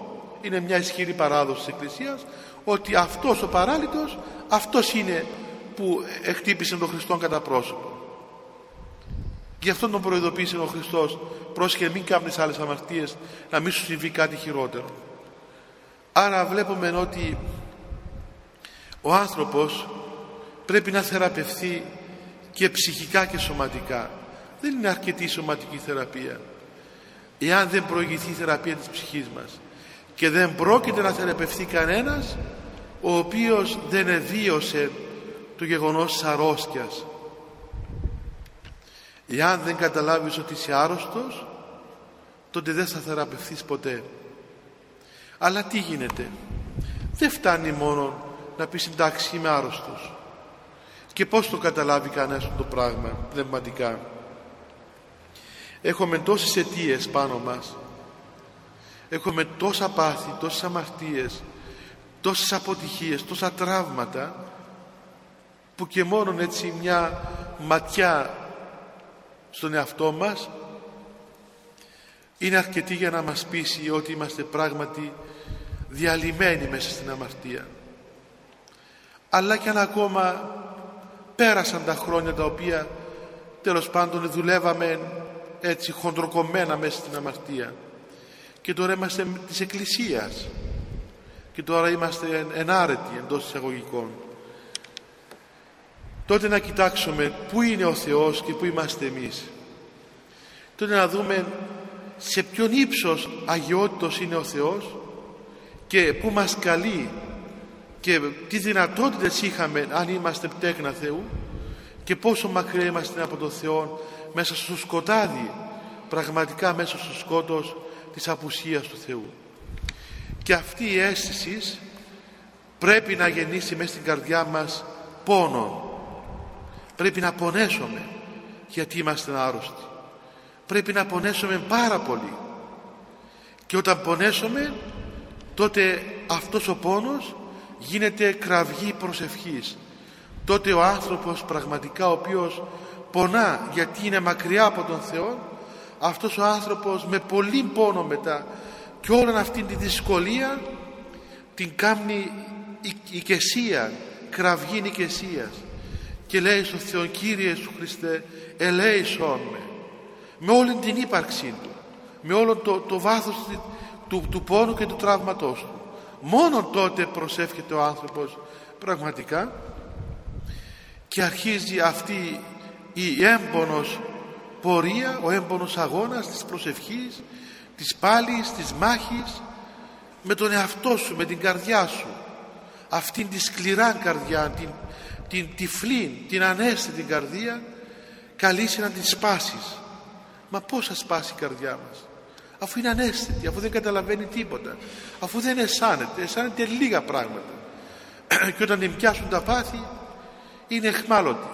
Είναι μια ισχυρή παράδοση της Εκκλησίας ότι αυτός ο παράλυτος, αυτός είναι που εκτύπησε τον Χριστό κατά πρόσωπο. Γι' αυτό τον προειδοποίησε ο Χριστός πρόσχε μην κάνεις άλλες αμαρτίες να μην σου συμβεί κάτι χειρότερο. Άρα βλέπουμε ότι ο άνθρωπος πρέπει να θεραπευθεί και ψυχικά και σωματικά. Δεν είναι αρκετή η σωματική θεραπεία. Εάν δεν προηγηθεί η θεραπεία της ψυχής μας και δεν πρόκειται να θεραπευθεί κανένας ο οποίος δεν εδίωσε το γεγονός της αρρώστιας. Εάν δεν καταλάβεις ότι είσαι άρρωστος τότε δεν θα θεραπευθείς ποτέ. Αλλά τι γίνεται; Δεν φτάνει μόνο να πεις εντάξει είμαι άρρωστος. Και πώς το καταλάβει κανένας το πράγμα πνευματικά. Έχουμε τόσες αιτίες πάνω μας. Έχουμε τόσα πάθη, τόσες αμαρτίες, τόσες αποτυχίες, τόσα τραύματα που και μόνον έτσι μια ματιά στον εαυτό μας είναι αρκετή για να μας πείσει ότι είμαστε πράγματι διαλυμένοι μέσα στην αμαρτία. Αλλά και αν ακόμα πέρασαν τα χρόνια τα οποία τέλος πάντων δουλεύαμε έτσι χοντροκομμένα μέσα στην αμαρτία. Και τώρα είμαστε της Εκκλησίας. Και τώρα είμαστε ενάρετοι εντός εισαγωγικών τότε να κοιτάξουμε πού είναι ο Θεός και πού είμαστε εμείς. Τότε να δούμε σε ποιον ύψος αγιότητος είναι ο Θεός και πού μας καλεί και τι δυνατότητες είχαμε αν είμαστε πτέκνα Θεού και πόσο μακριά είμαστε από τον Θεό μέσα στο σκοτάδι πραγματικά μέσα στο σκότος της απουσίας του Θεού. Και αυτή η αίσθηση πρέπει να γεννήσει μέσα στην καρδιά μας πόνο πρέπει να πονέσουμε γιατί είμαστε άρρωστοι. Πρέπει να πονέσουμε πάρα πολύ. Και όταν πονέσουμε τότε αυτός ο πόνος γίνεται κραυγή προσευχής. Τότε ο άνθρωπος πραγματικά ο οποίος πονά γιατί είναι μακριά από τον Θεό αυτός ο άνθρωπος με πολύ πόνο μετά και όλη αυτή τη δυσκολία την κάνει οικεσία, κραυγή οικεσίας και λέει στον Θεό Κύριε Σου Χριστέ ελέησόν με με όλη την ύπαρξή του με όλο το, το βάθος του, του πόνου και του τραύματός του μόνο τότε προσεύχεται ο άνθρωπος πραγματικά και αρχίζει αυτή η έμπονος πορεία, ο έμπονος αγώνας της προσευχής, της πάλης, της μάχης με τον εαυτό σου, με την καρδιά σου. Αυτήν τη σκληρά καρδιά, την, την τυφλή, την ανέστητη καρδία καλείσαι να την σπάσεις. Μα πώς θα σπάσει η καρδιά μας; Αφού είναι ανέστητη, αφού δεν καταλαβαίνει τίποτα αφού δεν αισθάνεται, αισθάνεται λίγα πράγματα. *clears throat* Και όταν την πιάσουν τα πάθη είναι εχμάλωτη.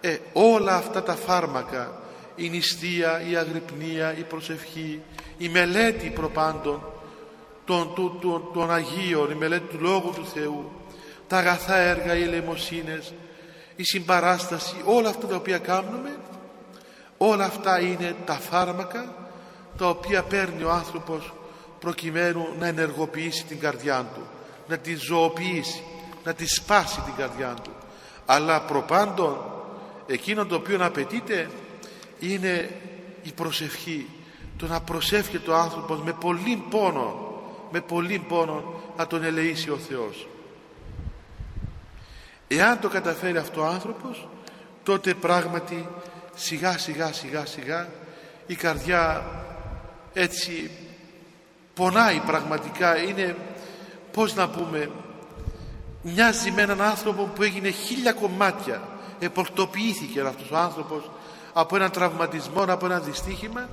Ε, όλα αυτά τα φάρμακα η νηστεία, η αγρυπνία, η προσευχή η μελέτη προπάντων των, των, των, των Αγίων, η μελέτη του Λόγου του Θεού τα αγαθά έργα, οι ελεημοσύνες η συμπαράσταση, όλα αυτά τα οποία κάνουμε όλα αυτά είναι τα φάρμακα τα οποία παίρνει ο άνθρωπος προκειμένου να ενεργοποιήσει την καρδιά του να τη ζωοποιήσει να τη σπάσει την καρδιά του. Αλλά προπάντων εκείνο το οποίο απαιτείται είναι η προσευχή το να προσεύχεται ο άνθρωπος με πολύ πόνο με πολύ πόνο να τον ελεήσει ο Θεός εάν το καταφέρει αυτό ο άνθρωπος τότε πράγματι σιγά σιγά σιγά σιγά η καρδιά έτσι πονάει πραγματικά. Είναι πως να πούμε μοιάζει με έναν άνθρωπο που έγινε χίλια κομμάτια. Επορτοποιήθηκε αυτός ο άνθρωπος από έναν τραυματισμό, από ένα δυστύχημα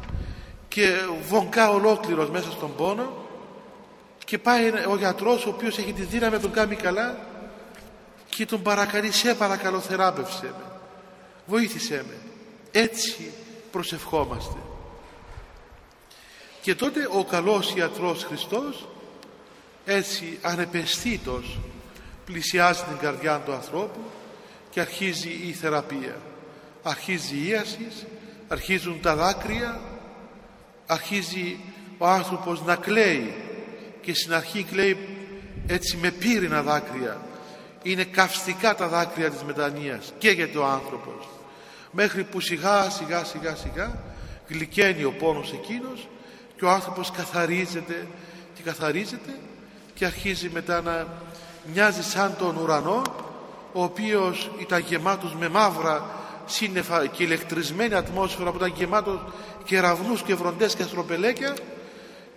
και βονκά ολόκληρος μέσα στον πόνο και πάει ο γιατρός ο οποίος έχει τη δύναμη να τον κάνει καλά και τον παρακαλείς σε παρακαλώ θεράπευσέ με. Βοήθησέ με έτσι προσευχόμαστε. Και τότε ο καλός ιατρός Χριστός έτσι ανεπαισθήτως πλησιάζει την καρδιά του ανθρώπου και αρχίζει η θεραπεία. Αρχίζει η ίασης αρχίζουν τα δάκρυα αρχίζει ο άνθρωπος να κλαίει και στην αρχή κλαίει έτσι με πύρινα δάκρυα είναι καυστικά τα δάκρυα της μετανοίας και για ο άνθρωπος. Μέχρι που σιγά σιγά σιγά σιγά γλυκαίνει ο πόνος εκείνος και ο άνθρωπος καθαρίζεται και καθαρίζεται και αρχίζει μετά να μοιάζει σαν τον ουρανό ο οποίος ήταν γεμάτος με μαύρα σύννεφα και ηλεκτρισμένη ατμόσφαιρα που ήταν γεμάτος κεραυνούς και βροντές και αστροπελέκια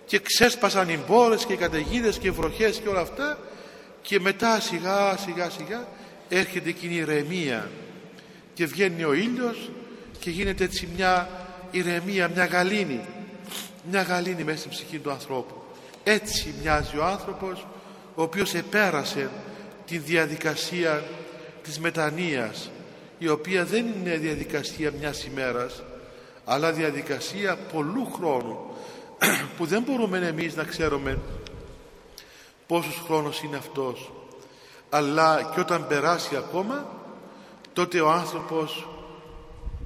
και ξέσπασαν οι μπόρες και οι καταιγίδες και οι βροχές και όλα αυτά και μετά σιγά σιγά σιγά έρχεται εκείνη η ηρεμία. Και βγαίνει ο ήλιος και γίνεται έτσι μια ηρεμία, μια γαλήνη. Μια γαλήνη μέσα στην ψυχή του ανθρώπου. Έτσι μοιάζει ο άνθρωπος ο οποίος επέρασε τη διαδικασία της μετανοίας η οποία δεν είναι διαδικασία μιας ημέρας αλλά διαδικασία πολλού χρόνου *clears throat* που δεν μπορούμε εμείς να ξέρουμε πόσος χρόνος είναι αυτός. Αλλά και όταν περάσει ακόμα τότε ο άνθρωπος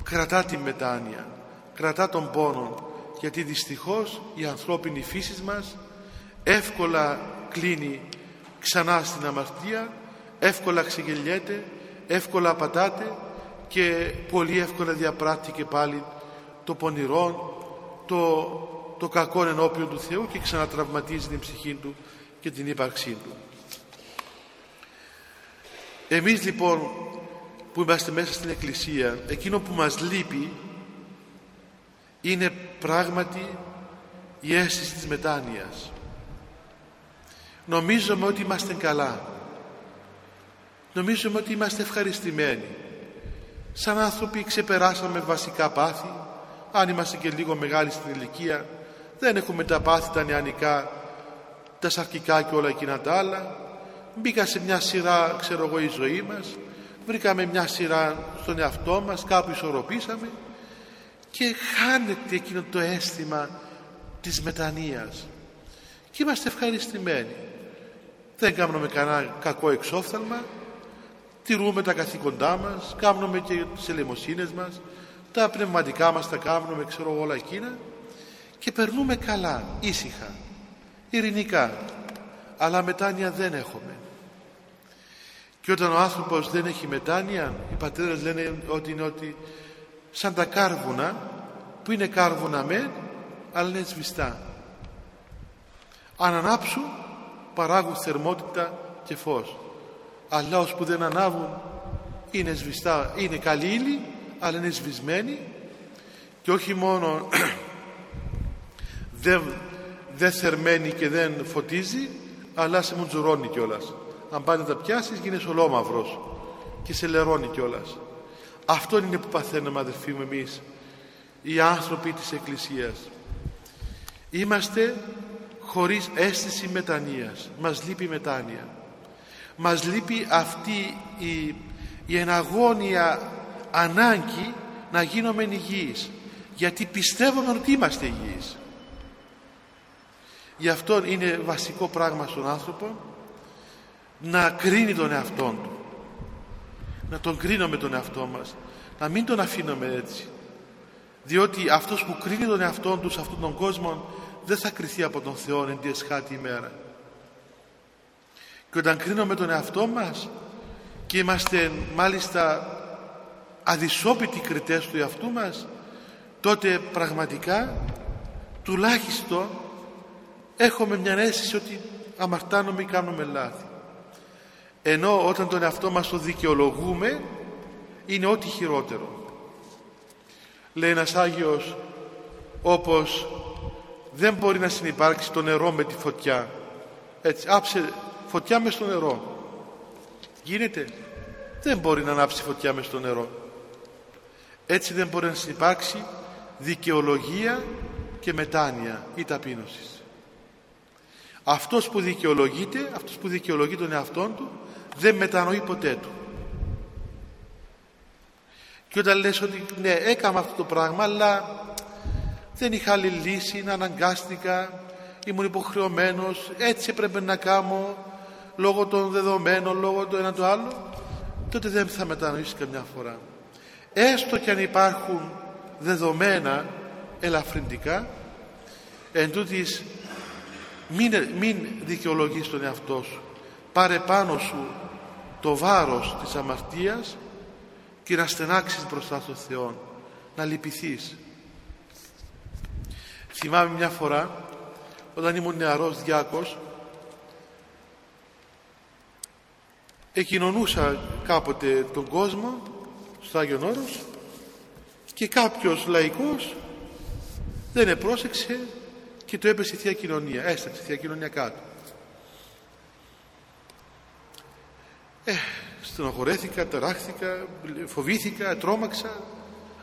κρατά τη μετάνοια κρατά τον πόνο. Γιατί δυστυχώς η ανθρώπινη φύση μας εύκολα κλείνει ξανά στην αμαρτία εύκολα ξεγελιέται εύκολα απατάται και πολύ εύκολα διαπράττει και πάλι το πονηρό το, το κακό ενώπιον του Θεού και ξανατραυματίζει την ψυχή του και την ύπαρξή του. Εμείς λοιπόν που είμαστε μέσα στην Εκκλησία εκείνο που μας λείπει είναι πράγματι η αίσθηση της μετάνοιας. Νομίζουμε ότι είμαστε καλά. Νομίζουμε ότι είμαστε ευχαριστημένοι. Σαν άνθρωποι ξεπεράσαμε βασικά πάθη. Αν είμαστε και λίγο μεγάλοι στην ηλικία δεν έχουμε τα πάθη τα νεανικά τα σαρκικά και όλα εκείνα τα άλλα. Μπήκα σε μια σειρά ξέρω εγώ η ζωή μας. Βρήκαμε μια σειρά στον εαυτό μας κάπου ισορροπήσαμε. Και χάνεται εκείνο το αίσθημα της μετανοίας. Και είμαστε ευχαριστημένοι. Δεν κάνουμε κανένα κακό εξόφθαλμα. Τηρούμε τα καθήκοντά μας κάνουμε και τις ελεημοσύνες μας. Τα πνευματικά μας τα κάνουμε ξέρω όλα εκείνα. Και περνούμε καλά, ήσυχα ειρηνικά. Αλλά μετάνοια δεν έχουμε. Και όταν ο άνθρωπος δεν έχει μετάνοια οι πατέρες λένε ότι είναι ότι σαν τα κάρβουνα που είναι κάρβουνα με αλλά είναι σβηστά. Αν ανάψουν παράγουν θερμότητα και φως. Αλλά ως που δεν ανάβουν είναι σβηστά. Είναι καλή ύλη αλλά είναι σβησμένη και όχι μόνο *clears throat* δεν, δεν θερμαίνει και δεν φωτίζει αλλά σε μουτζουρώνει κιόλας. αν πάνε να τα πιάσεις γίνεσαι ολόμαυρος και σε λερώνει κιόλας. αυτό είναι που παθαίνουμε αδερφοί μου εμείς οι άνθρωποι της Εκκλησίας. Είμαστε χωρίς αίσθηση μετανοίας. Μας λείπει μετάνοια. Μας λείπει αυτή η, η εναγώνια ανάγκη να γίνουμε υγιείς. Γιατί πιστεύουμε ότι είμαστε υγιείς γι' αυτό είναι βασικό πράγμα στον άνθρωπο να κρίνει τον εαυτό του. Να τον κρίνουμε τον εαυτό μας. Να μην τον αφήνουμε έτσι. Διότι αυτός που κρίνει τον εαυτό του σε αυτόν τον κόσμο δεν θα κριθεί από τον Θεό εν τη εσχάτη ημέρα. Και όταν κρίνουμε τον εαυτό μας και είμαστε μάλιστα αδυσόπιτοι κριτές του εαυτού μας τότε πραγματικά τουλάχιστον έχουμε μια αίσθηση ότι αμαρτάνουμε ή κάνουμε λάθη. Ενώ όταν τον εαυτό μας το δικαιολογούμε είναι ό,τι χειρότερο. Λέει ένας Άγιος όπως δεν μπορεί να συνεπάρξει το νερό με τη φωτιά έτσι άψε φωτιά μες στο νερό. Γίνεται. Δεν μπορεί να ανάψει φωτιά μες στο νερό. Έτσι δεν μπορεί να συνεπάρξει δικαιολογία και μετάνοια ή ταπείνωσης αυτός που δικαιολογείται αυτός που δικαιολογεί τον εαυτό του δεν μετανοεί ποτέ του και όταν λες ότι ναι έκανα αυτό το πράγμα αλλά δεν είχα άλλη λύση, αναγκάστηκα, ήμουν υποχρεωμένος, έτσι έπρεπε να κάνω λόγω των δεδομένων, λόγω του ένα το άλλο, τότε δεν θα μετανοήσει καμιά φορά. Έστω και αν υπάρχουν δεδομένα ελαφρυντικά, εν τούτης, μην, μην δικαιολογείς τον εαυτό σου. Πάρε πάνω σου το βάρος της αμαρτίας και να στενάξεις μπροστά στον Θεό, να λυπηθείς. Θυμάμαι μια φορά όταν ήμουν νεαρός διάκος εκοινωνούσα κάποτε τον κόσμο στο Άγιον Όρος και κάποιος λαϊκός δεν επρόσεξε και το έπεσε η Θεία Κοινωνία. Έσταξε η Θεία Κοινωνία κάτω. Ε, στενοχωρέθηκα, τεράχθηκα φοβήθηκα, τρόμαξα.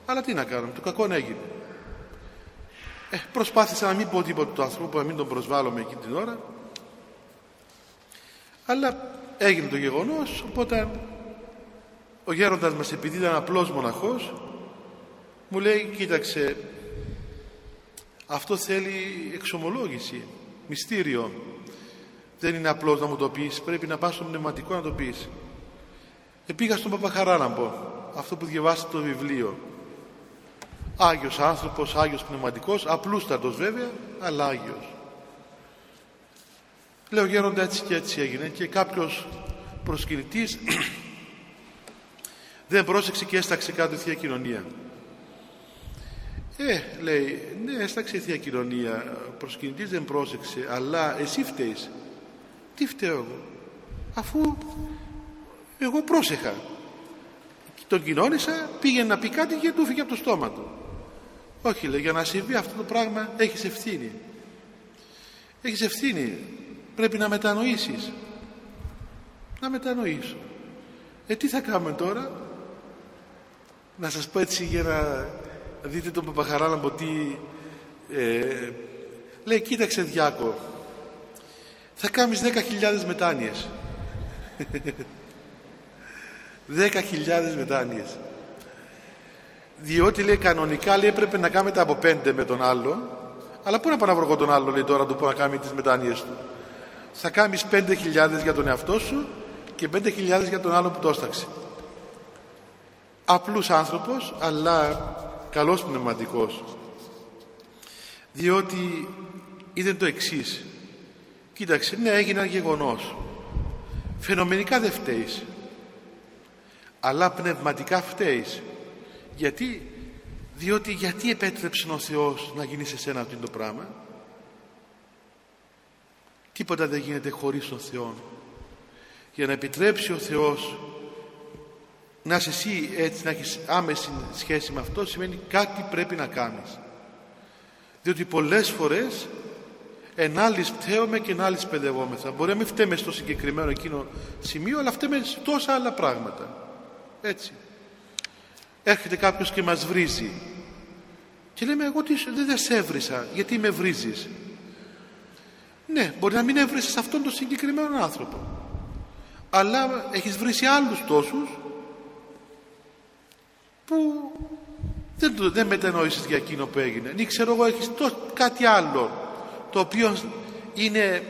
Αλλά τι να κάνω, το κακό έγινε. Ε, προσπάθησα να μην πω τίποτα του ανθρώπου, να μην τον προσβάλλουμε εκεί την ώρα. Αλλά έγινε το γεγονός, οπότε ο γέροντας μας επειδή ήταν απλός μοναχός, μου λέει, κοίταξε, αυτό θέλει εξομολόγηση, μυστήριο. Δεν είναι απλώς να μου το πεις, πρέπει να πας στο πνευματικό να το πεις. Επήγα στον Παπαχαρά να πω, αυτό που διαβάσετε το βιβλίο. Άγιος άνθρωπος, Άγιος πνευματικός, απλούστατος βέβαια, αλλά Άγιος. Λέω γέροντα έτσι και έτσι έγινε και κάποιος προσκυνητής *clears throat* δεν πρόσεξε και έσταξε κάτω η Θεία Κοινωνία. Ε, λέει, ναι, έσταξε η Θεία Κοινωνία, προσκυνητής δεν πρόσεξε, αλλά εσύ φταίεις. Τι φταίω εγώ, αφού εγώ πρόσεχα. Τον κοινώνησα, πήγε να πει κάτι και του φύγε από το στόμα του. Όχι λέει για να συμβεί αυτό το πράγμα έχεις ευθύνη. Έχεις ευθύνη. Πρέπει να μετανοήσεις. Να μετανοήσω. Ε τι θα κάνουμε τώρα; Να σας πω έτσι για να δείτε τον Παπαχαράλαμπο τι ε, λέει κοίταξε Διάκο θα κάνεις 10.000 μετάνοιες *laughs* 10.000 μετάνοιες. Διότι λέει κανονικά λέει έπρεπε να κάνετε από πέντε με τον άλλο αλλά πού να πάω να βρω τον άλλο λέει τώρα του που να κάνει τις μετάνοιες του. Θα κάνεις πέντε χιλιάδες για τον εαυτό σου και πέντε χιλιάδες για τον άλλο που το έσταξε. Απλούς άνθρωπος αλλά καλός πνευματικός. Διότι είδε το εξής. κοίταξε ναι έγινε ένα γεγονός. Φαινομενικά δεν φταίεις. Αλλά πνευματικά φταίεις. Γιατί; Διότι γιατί επέτρεψε ο Θεός να γίνεις σε σένα αυτό το πράγμα; Τίποτα δεν γίνεται χωρίς τον Θεό για να επιτρέψει ο Θεός να είσαι εσύ έτσι να έχεις άμεση σχέση με αυτό σημαίνει κάτι πρέπει να κάνεις. Διότι πολλές φορές εν άλλης πταίομαι και εν άλλης παιδευόμεθα. Μπορεί να μην φταίμε στο συγκεκριμένο εκείνο σημείο αλλά φταίμε σε τόσα άλλα πράγματα. Έτσι. Έρχεται κάποιος και μας βρίζει. Και λέμε εγώ τι, δεν σε έβρισα. Γιατί με βρίζεις; Ναι μπορεί να μην έβρισες αυτόν τον συγκεκριμένο άνθρωπο. Αλλά έχεις βρει άλλους τόσους που δεν, δεν μετανόησες για εκείνο που έγινε. Ή ξέρω εγώ έχεις κάτι άλλο το οποίο είναι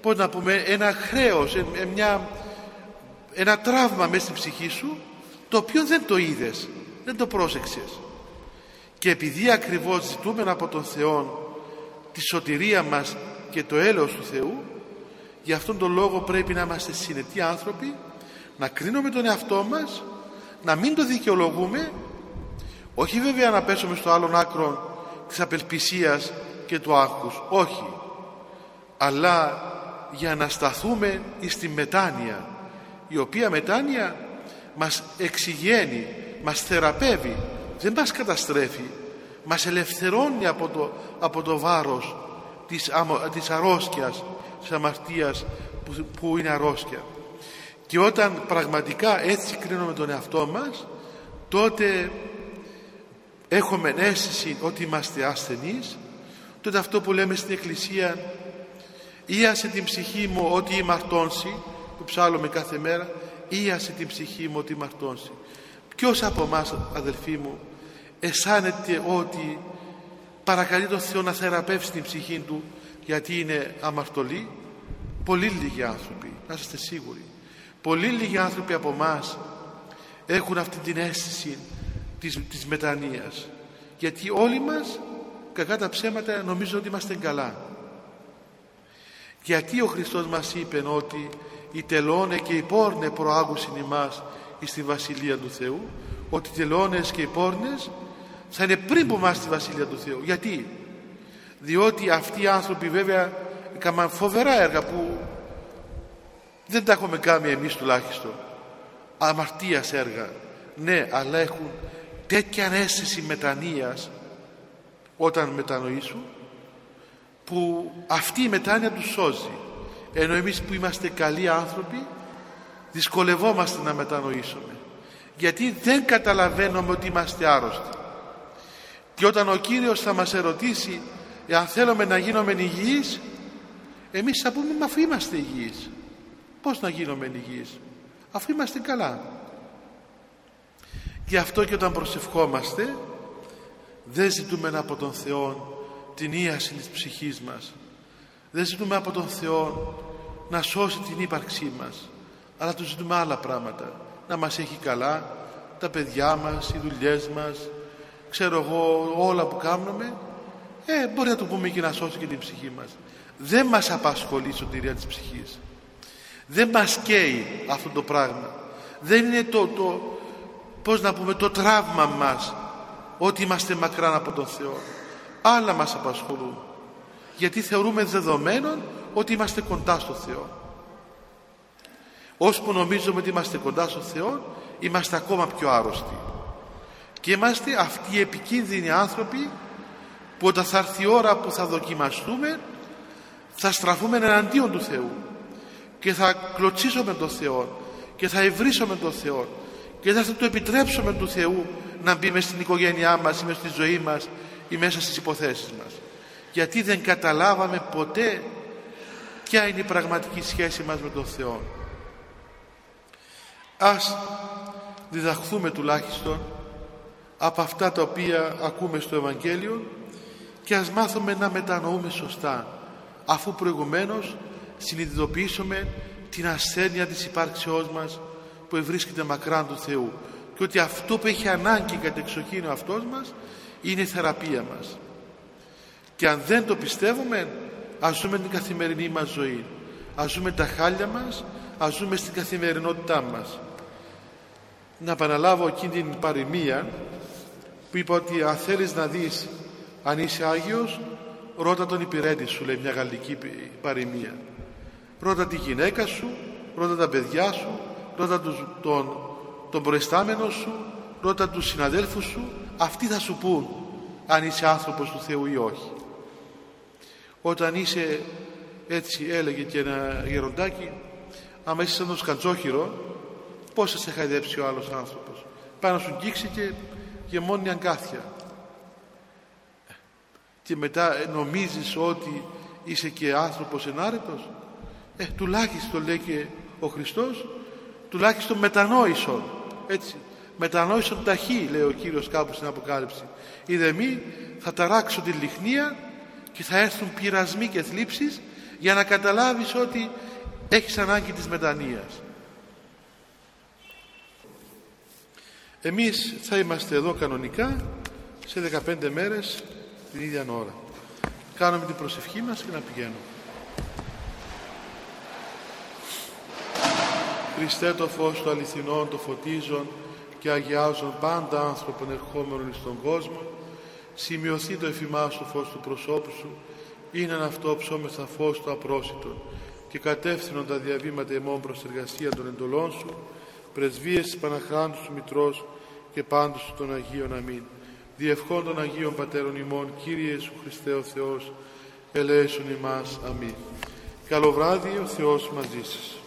πώς να πούμε ένα χρέος ε, ε, μια, ένα τραύμα μέσα στην ψυχή σου το οποίο δεν το είδες δεν το πρόσεξες. Και επειδή ακριβώς ζητούμε από τον Θεό τη σωτηρία μας και το έλεος του Θεού Γι' αυτόν τον λόγο πρέπει να είμαστε συνετοί άνθρωποι, να κρίνουμε τον εαυτό μας, να μην το δικαιολογούμε, όχι βέβαια να πέσουμε στο άλλον άκρο της απελπισίας και του άγχους, όχι, αλλά για να σταθούμε στη μετάνοια, η οποία μετάνοια μας εξηγαίνει, μας θεραπεύει, δεν μας καταστρέφει, μας ελευθερώνει από το, από το βάρος της, της αρρώσκιας της αμαρτίας που, που είναι αρρώσκια και όταν πραγματικά έτσι κρίνουμε τον εαυτό μας τότε έχουμε αίσθηση ότι είμαστε ασθενείς. Τότε αυτό που λέμε στην Εκκλησία ίασε την ψυχή μου ότι ημαρτώνσει που ψάλλουμε κάθε μέρα ίασε την ψυχή μου ότι ημαρτώνσει ποιος από εμάς αδελφοί μου αισθάνεται ότι παρακαλεί τον Θεό να θεραπεύσει την ψυχή του γιατί είναι αμαρτωλοί; Πολύ λίγοι άνθρωποι να είστε σίγουροι πολύ λίγοι άνθρωποι από εμά έχουν αυτή την αίσθηση της, της μετανοίας. Γιατί όλοι μας κακά τα ψέματα νομίζω ότι είμαστε καλά. Γιατί ο Χριστός μας είπε ότι οι τελώνες και οι πόρνες προάγουσιν ημάς στη Βασιλεία του Θεού ότι οι τελώνες και οι πόρνες θα είναι πριν που μας στη Βασιλεία του Θεού γιατί; Διότι αυτοί οι άνθρωποι βέβαια έκαναν φοβερά έργα που δεν τα έχουμε κάνει εμείς τουλάχιστον. Αμαρτίας έργα. Ναι αλλά έχουν τέτοια αίσθηση μετανοίας όταν μετανοήσουν που αυτή η μετάνοια τους σώζει. Ενώ εμείς που είμαστε καλοί άνθρωποι δυσκολευόμαστε να μετανοήσουμε. Γιατί δεν καταλαβαίνουμε ότι είμαστε άρρωστοι. Και όταν ο Κύριος θα μας ερωτήσει εάν θέλουμε να γίνουμε υγιείς εμείς θα πούμε μα αφού είμαστε υγιείς πως να γίνουμε υγιείς αφού είμαστε καλά. Γι' αυτό και όταν προσευχόμαστε δεν ζητούμε από τον Θεό την ίαση της ψυχής μας. Δεν ζητούμε από τον Θεό να σώσει την ύπαρξή μας αλλά του ζητούμε άλλα πράγματα. Να μας έχει καλά τα παιδιά μας, οι δουλειές μας. Ξέρω εγώ όλα που κάνουμε ε, μπορεί να το πούμε και να σώσει και την ψυχή μας. Δεν μας απασχολεί η σωτηρία της ψυχής δεν μας καίει αυτό το πράγμα. Δεν είναι το, το πώς να πούμε το τραύμα μας ότι είμαστε μακράν από τον Θεό. Άλλα μας απασχολούν. Γιατί θεωρούμε δεδομένων ότι είμαστε κοντά στο Θεό. Ώσπου νομίζουμε ότι είμαστε κοντά στο Θεό είμαστε ακόμα πιο άρρωστοι. Και είμαστε αυτοί οι επικίνδυνοι άνθρωποι που όταν θα έρθει η ώρα που θα δοκιμαστούμε θα στραφούμε εναντίον του Θεού και θα κλωτσίσουμε τον Θεό και θα ευρύσουμε τον Θεό και θα του επιτρέψουμε του Θεού να μπει μέσα στην οικογένειά μας ή μέσα στη ζωή μας ή μέσα στις υποθέσεις μας. Γιατί δεν καταλάβαμε ποτέ ποια είναι η πραγματική σχέση μας με τον Θεό. Ας διδαχθούμε τουλάχιστον από αυτά τα οποία ακούμε στο Ευαγγέλιο και ας μάθουμε να μετανοούμε σωστά αφού προηγουμένως συνειδητοποιήσουμε την ασθένεια της υπάρξεώς μας που βρίσκεται μακράν του Θεού και ότι αυτό που έχει ανάγκη κατεξοχήν ο αυτός μας είναι η θεραπεία μας. Και αν δεν το πιστεύουμε ας ζούμε την καθημερινή μας ζωή. Ας ζούμε τα χάλια μας ας ζούμε στην καθημερινότητά μας. Να επαναλάβω εκείνη την παροιμία που είπα ότι αν θέλεις να δεις αν είσαι Άγιος ρώτα τον υπηρέτη σου λέει μια γαλλική παροιμία ρώτα τη γυναίκα σου ρώτα τα παιδιά σου ρώτα τον, τον προϊστάμενο σου ρώτα τους συναδέλφους σου. Αυτοί θα σου πούν αν είσαι άνθρωπος του Θεού ή όχι. Όταν είσαι έτσι έλεγε και ένα γεροντάκι άμα είσαι σαν το σκατζόχυρο πώς θα σε χαϊδέψει ο άλλος άνθρωπος. Πάνω σου γκίξει και, και μόνη αγκάθια και μετά νομίζεις ότι είσαι και άνθρωπος ενάρετος ε, τουλάχιστον λέει και ο Χριστός τουλάχιστον μετανόησον έτσι. Μετανόησον ταχύ λέει ο Κύριος κάπου στην Αποκάλυψη. Είδε μη θα ταράξω την λιχνία και θα έρθουν πειρασμοί και θλίψεις για να καταλάβεις ότι έχεις ανάγκη της μετανοίας. Εμείς θα είμαστε εδώ κανονικά σε 15 μέρες την ίδια ώρα. Κάνουμε την προσευχή μας και να πηγαίνουμε Χριστέ το φως του αληθινών το φωτίζον και αγιάζον πάντα άνθρωπον ερχόμενων στον κόσμο σημειωθεί το εφημάς το φως του προσώπου σου είναι αυτό ψώμεθα φως το απρόσιτο και κατεύθυνον τα διαβήματα εμών προς εργασία των εντολών σου πρεσβείες της Παναχράντου σου Μητρός και πάντως των Αγίων Αμήν διευχών των Αγίων Πατέρων ημών Κύριε Ιησού Χριστέ ο Θεός ελέησον ημάς. Αμήν. Καλό βράδυ ο Θεός μαζί σας.